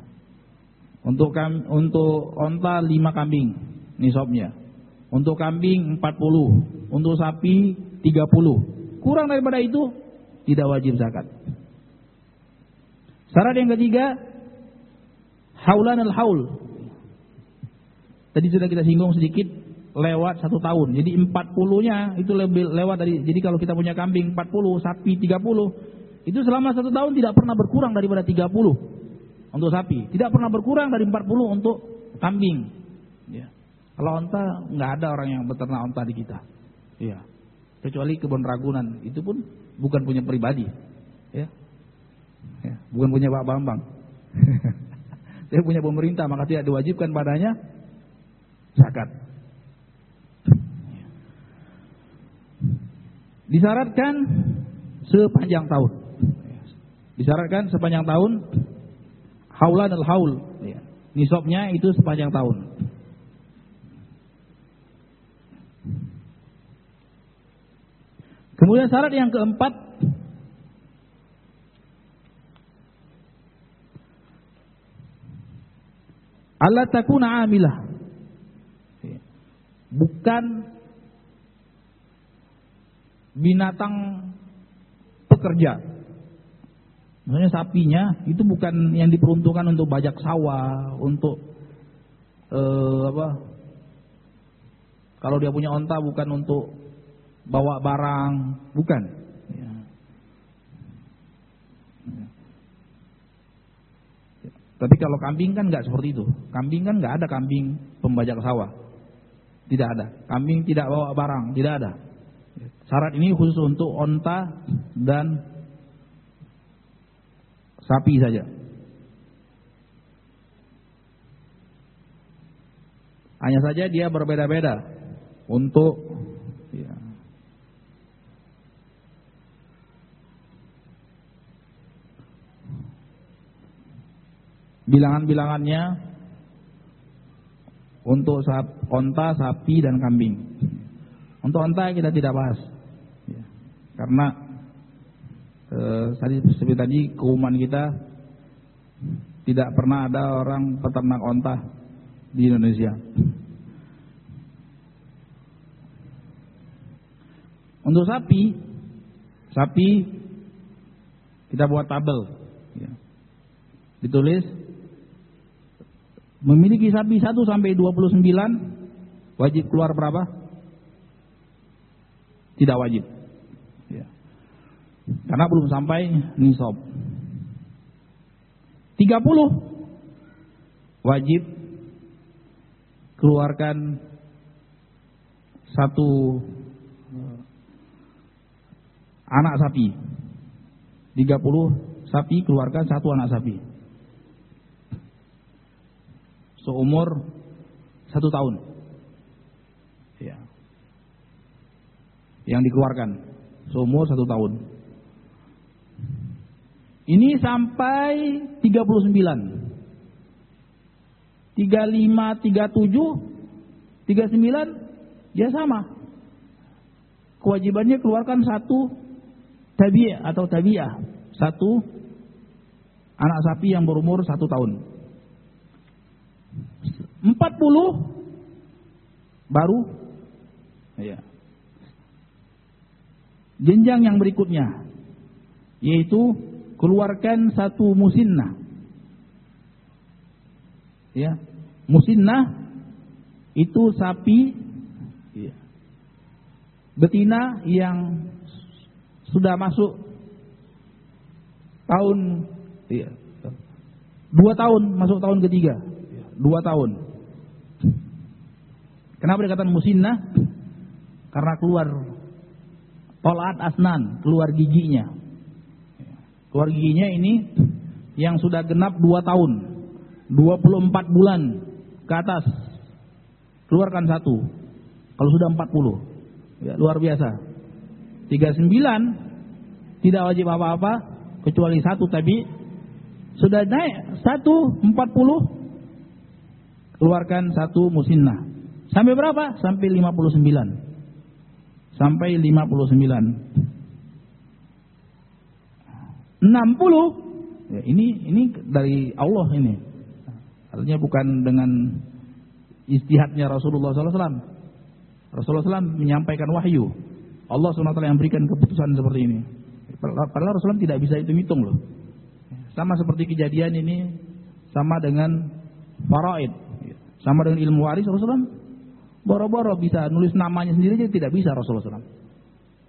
untuk kam, untuk onta 5 kambing nisabnya untuk kambing 40 untuk sapi 30 kurang daripada itu tidak wajib zakat. Syarat yang ketiga, haulan al-haul. Tadi sudah kita singgung sedikit lewat satu tahun. Jadi 40-nya itu lebih lewat dari. Jadi kalau kita punya kambing 40, sapi 30, itu selama satu tahun tidak pernah berkurang daripada 30 untuk sapi. Tidak pernah berkurang dari 40 untuk kambing. Ya. Kalau onta nggak ada orang yang beternak onta di kita. Ya. Kecuali kebun Ragunan, itu pun bukan punya pribadi. Ya. Ya, bukan punya Pak Bambang. Dia punya pemerintah, maka tidak diwajibkan padanya zakat. Disyaratkan sepanjang tahun. Disyaratkan sepanjang tahun haulan al-haul. Ya. Nisabnya itu sepanjang tahun. Kemudian syarat yang keempat Allah takuna amilah. Bukan binatang pekerja. Maksudnya sapinya itu bukan yang diperuntukkan untuk bajak sawah, untuk eh, apa? Kalau dia punya onta bukan untuk bawa barang, bukan. Ya. Tapi kalau kambing kan nggak seperti itu. Kambing kan nggak ada kambing pembajak sawah. Tidak ada. Kambing tidak bawa barang, tidak ada. Syarat ini khusus untuk onta dan sapi saja. Hanya saja dia berbeda-beda untuk ya, bilangan-bilangannya untuk onta, sapi dan kambing. Untuk onta kita tidak bahas. Ya. Karena eh, seperti tadi keumuman kita tidak pernah ada orang peternak onta di Indonesia. Untuk sapi, sapi kita buat tabel. Ya. Ditulis memiliki sapi 1 sampai 29 wajib keluar berapa? tidak wajib. Ya. Karena belum sampai nisab. 30 wajib keluarkan satu anak sapi. 30 sapi keluarkan satu anak sapi. Seumur satu tahun. yang dikeluarkan seumur satu tahun. Ini sampai 39. 35, 37, 39 dia sama. Kewajibannya keluarkan satu tabi'ah atau tabi'ah. Satu anak sapi yang berumur satu tahun. 40 baru? Ya, jenjang yang berikutnya yaitu keluarkan satu musinnah. Ya musinnah itu sapi ya, betina yang sudah masuk tahun ya, dua tahun masuk tahun ketiga dua tahun kenapa dikatakan musinnah karena keluar Tolat asnan, keluar giginya. Keluar giginya ini yang sudah genap 2 tahun. 24 bulan ke atas. Keluarkan satu. Kalau sudah 40. Ya, luar biasa. 39 tidak wajib apa-apa kecuali satu tapi sudah naik satu 40 keluarkan satu musinnah. Sampai berapa? Sampai 59 sampai 59. 60 ya ini ini dari Allah ini. Artinya bukan dengan istihadnya Rasulullah SAW. Rasulullah SAW menyampaikan wahyu. Allah SWT yang berikan keputusan seperti ini. Padahal Rasulullah tidak bisa hitung-hitung loh. Sama seperti kejadian ini, sama dengan faraid, sama dengan ilmu waris Rasulullah Boro-boro bisa nulis namanya sendiri aja tidak bisa Rasulullah SAW.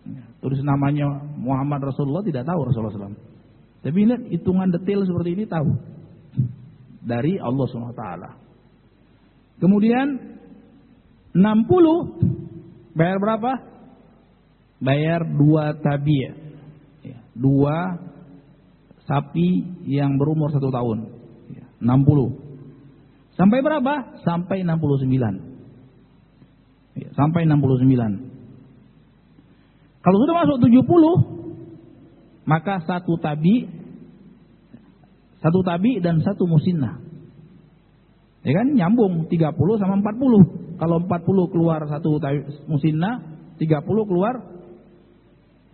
Ya, tulis namanya Muhammad Rasulullah tidak tahu Rasulullah SAW. Tapi lihat hitungan detail seperti ini tahu dari Allah SWT. Kemudian 60 bayar berapa? Bayar dua tabiah, ya, dua sapi yang berumur satu tahun. Ya, 60. Sampai berapa? Sampai 69. Ya, sampai 69. Kalau sudah masuk 70, maka satu tabi, satu tabi dan satu musinnah. Ya kan nyambung 30 sama 40. Kalau 40 keluar satu tabi, musinnah, 30 keluar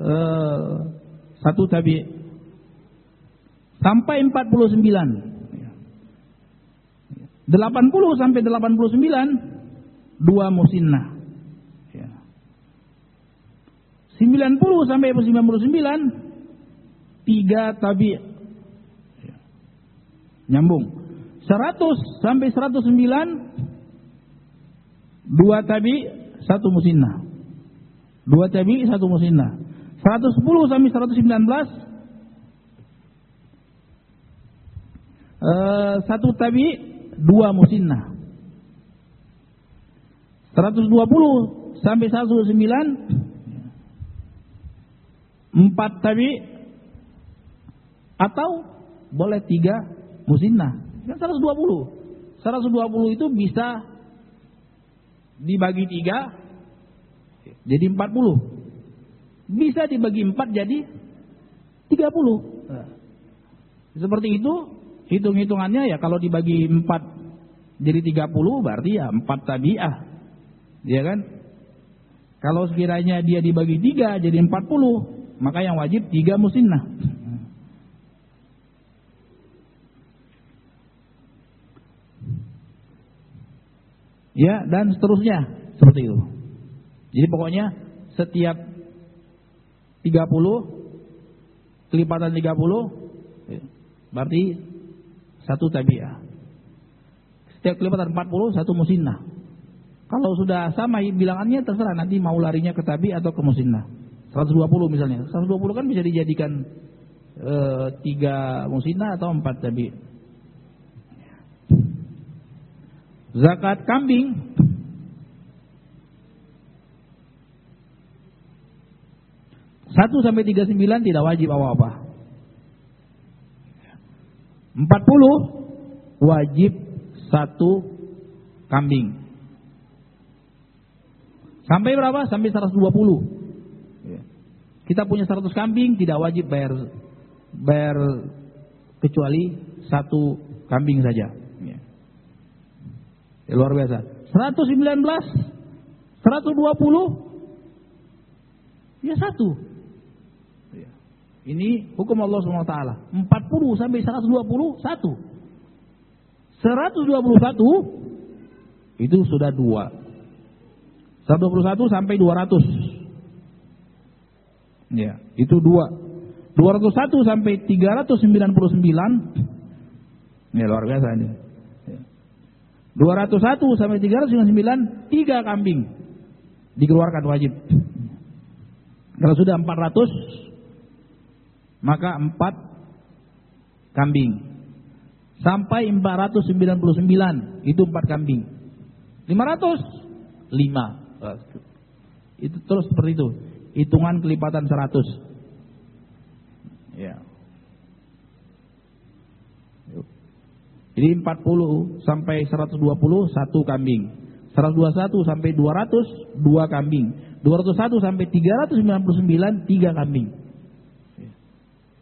eh, satu tabi. Sampai 49. 80 sampai 89 dua musinnah. 90 sampai 99 tiga tabi. Nyambung. 100 sampai 109 dua tabi satu musinnah. Dua tabi satu musinnah. 110 sampai 119 uh, satu tabi dua musinnah 120 sampai 109 empat tabi atau boleh tiga musinnah. Kan 120. 120 itu bisa dibagi tiga jadi 40. Bisa dibagi empat jadi 30. Nah. Seperti itu hitung-hitungannya ya kalau dibagi empat jadi 30 berarti ya empat tabiah. Ya kan? Kalau sekiranya dia dibagi tiga jadi 40 maka yang wajib tiga musinnah. Ya, dan seterusnya seperti itu. Jadi pokoknya setiap 30 kelipatan 30 ya, berarti satu tabiah. Setiap kelipatan 40 satu musinnah. Kalau sudah sama bilangannya terserah nanti mau larinya ke tabi atau ke musinnah. 120 misalnya. 120 kan bisa dijadikan e, tiga musina atau empat tabi. Zakat kambing satu sampai tiga sembilan tidak wajib apa-apa. Empat puluh wajib satu kambing. Sampai berapa? Sampai 120. Kita punya 100 kambing tidak wajib bayar bayar kecuali satu kambing saja. Ya. Ya, luar biasa. 119, 120, ya satu. Ya. Ini hukum Allah SWT. 40 sampai 120, satu. 121 itu sudah dua. 121 sampai 200 Ya, itu dua. 201 sampai 399 ya luar biasa ini. Ya. 201 sampai 399 tiga kambing dikeluarkan wajib. Kalau sudah 400 maka empat kambing. Sampai 499 itu empat kambing. 500 lima. Itu terus seperti itu hitungan kelipatan 100. Ya. Jadi 40 sampai 120 satu kambing. 121 sampai 200 dua kambing. 201 sampai 399 tiga kambing.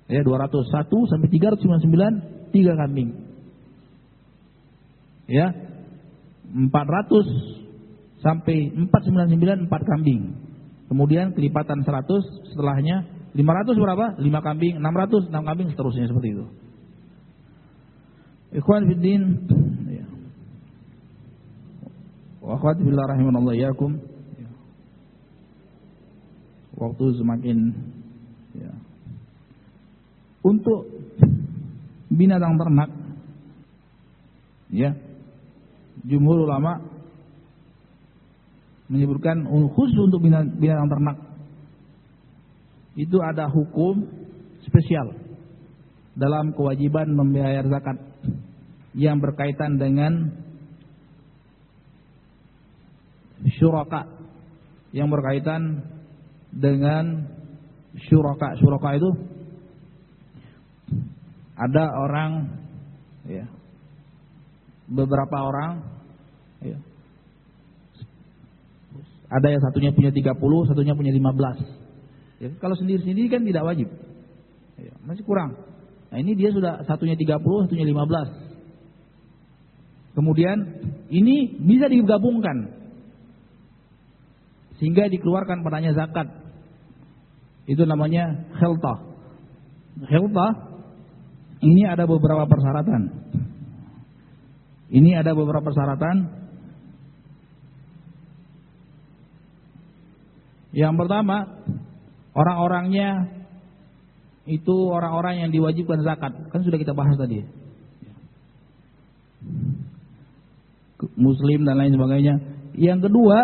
Ya 201 sampai 399 tiga kambing. Ya 400 sampai 499 empat kambing. Kemudian kelipatan 100 setelahnya 500 berapa? 5 kambing, 600, 6 kambing seterusnya seperti itu. Ikhwan fiddin ya. Wa akhwat billah rahimanallah yakum. Ya. Waktu semakin ya. Untuk binatang ternak ya. Jumhur ulama menyebutkan khusus untuk binatang ternak. Itu ada hukum spesial dalam kewajiban membayar zakat yang berkaitan dengan syuraka yang berkaitan dengan syuraka. Syuraka itu ada orang ya beberapa orang ya ada yang satunya punya 30, satunya punya 15. Ya, kalau sendiri-sendiri kan tidak wajib. Ya, masih kurang. Nah ini dia sudah satunya 30, satunya 15. Kemudian ini bisa digabungkan. Sehingga dikeluarkan padanya zakat. Itu namanya kheltah. Kheltah ini ada beberapa persyaratan. Ini ada beberapa persyaratan Yang pertama, orang-orangnya itu orang-orang yang diwajibkan zakat. Kan sudah kita bahas tadi. Muslim dan lain sebagainya. Yang kedua,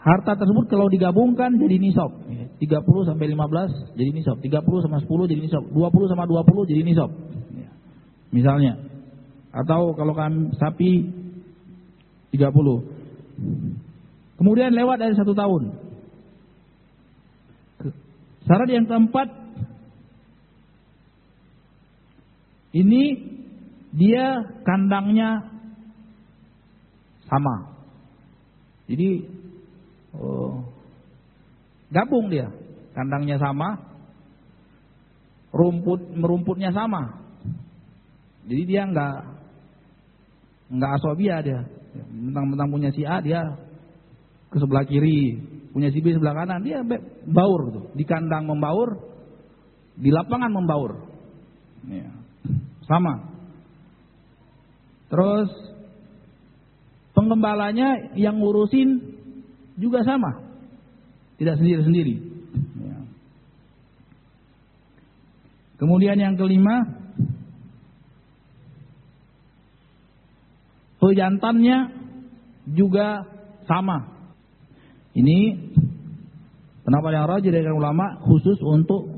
harta tersebut kalau digabungkan jadi nisab. 30 sampai 15 jadi nisab, 30 sama 10 jadi nisab, 20 sama 20 jadi nisab. Misalnya. Atau kalau kan sapi 30. Kemudian lewat dari satu tahun. Syarat yang keempat, ini dia kandangnya sama. Jadi oh, gabung dia, kandangnya sama, rumput merumputnya sama. Jadi dia nggak nggak asobia dia. Mentang-mentang punya si A dia ke sebelah kiri, punya si sebelah kanan, dia baur gitu. Di kandang membaur, di lapangan membaur. Ya. Sama. Terus penggembalanya yang ngurusin juga sama. Tidak sendiri-sendiri. Ya. Kemudian yang kelima, pejantannya juga sama. Ini pendapat yang rajin dari ulama khusus untuk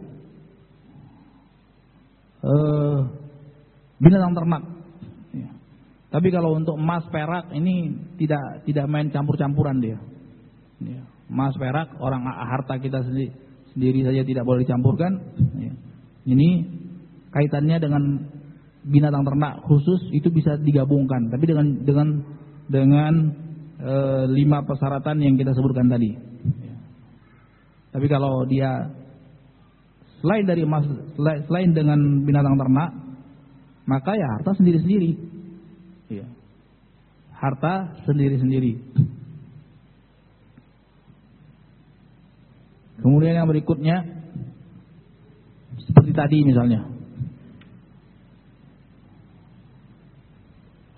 uh, binatang ternak. Ya. Tapi kalau untuk emas perak ini tidak tidak main campur-campuran dia. Ya. Emas perak orang harta kita sendiri, sendiri saja tidak boleh dicampurkan. Ya. Ini kaitannya dengan binatang ternak khusus itu bisa digabungkan, tapi dengan dengan dengan e, lima persyaratan yang kita sebutkan tadi. Tapi kalau dia selain dari emas, selain dengan binatang ternak, maka ya harta sendiri-sendiri. Ya. Harta sendiri-sendiri. Kemudian yang berikutnya seperti tadi misalnya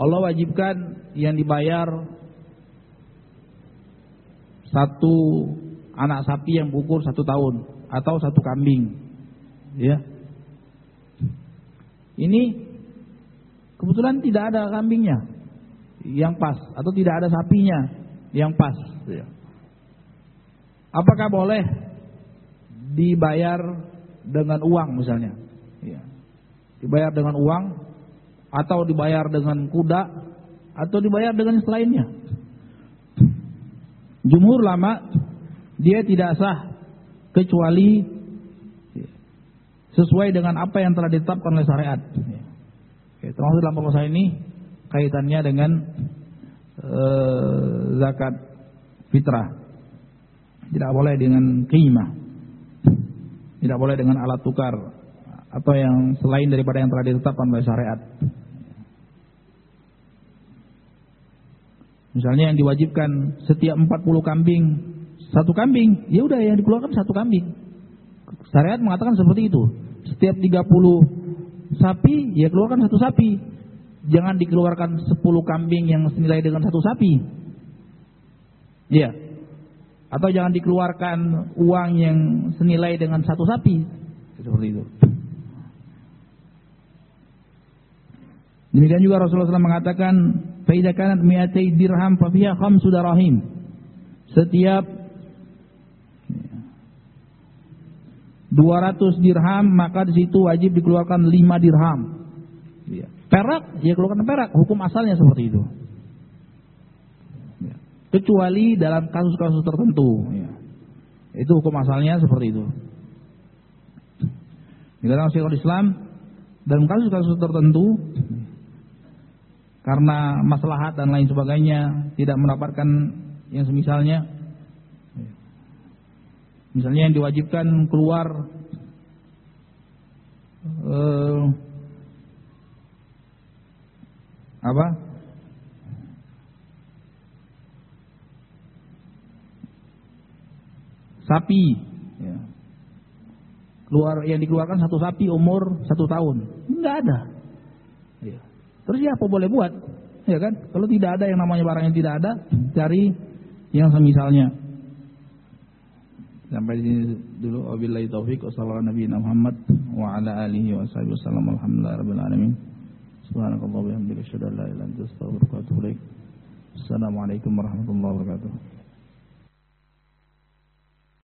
Allah wajibkan yang dibayar satu anak sapi yang berukur satu tahun atau satu kambing, ya. Ini kebetulan tidak ada kambingnya yang pas atau tidak ada sapinya yang pas. Ya. Apakah boleh dibayar dengan uang misalnya? Ya. Dibayar dengan uang atau dibayar dengan kuda atau dibayar dengan selainnya. Jumhur lama dia tidak sah kecuali sesuai dengan apa yang telah ditetapkan oleh syariat. Oke, termasuk dalam permasalahan ini kaitannya dengan uh, zakat fitrah. Tidak boleh dengan qimah. Tidak boleh dengan alat tukar atau yang selain daripada yang telah ditetapkan oleh syariat. Misalnya yang diwajibkan setiap 40 kambing satu kambing, ya udah yang dikeluarkan satu kambing. Syariat mengatakan seperti itu. Setiap 30 sapi, ya keluarkan satu sapi. Jangan dikeluarkan 10 kambing yang senilai dengan satu sapi. Ya. Atau jangan dikeluarkan uang yang senilai dengan satu sapi. Seperti itu. Demikian juga Rasulullah SAW mengatakan Faida kanat mi'atai dirham fafiha khamsu darahim. Setiap 200 dirham maka di situ wajib dikeluarkan 5 dirham. Ya. Perak, ya keluarkan perak. Hukum asalnya seperti itu. Ya. Kecuali dalam kasus-kasus tertentu. Ya. Itu hukum asalnya seperti itu. Di dalam Syekhul Islam dalam kasus-kasus tertentu karena maslahat dan lain sebagainya tidak mendapatkan yang semisalnya misalnya yang diwajibkan keluar eh, apa sapi ya. keluar yang dikeluarkan satu sapi umur satu tahun nggak ada. Terus ya apa boleh buat? Ya kan? Kalau tidak ada yang namanya barang yang tidak ada, cari yang semisalnya. Sampai di sini dulu. Wabillahi taufik. Wassalamualaikum Muhammad wa ala alihi wa sahbihi alamin. Subhanakallah wa bihamdika. Assalamualaikum warahmatullahi wabarakatuh.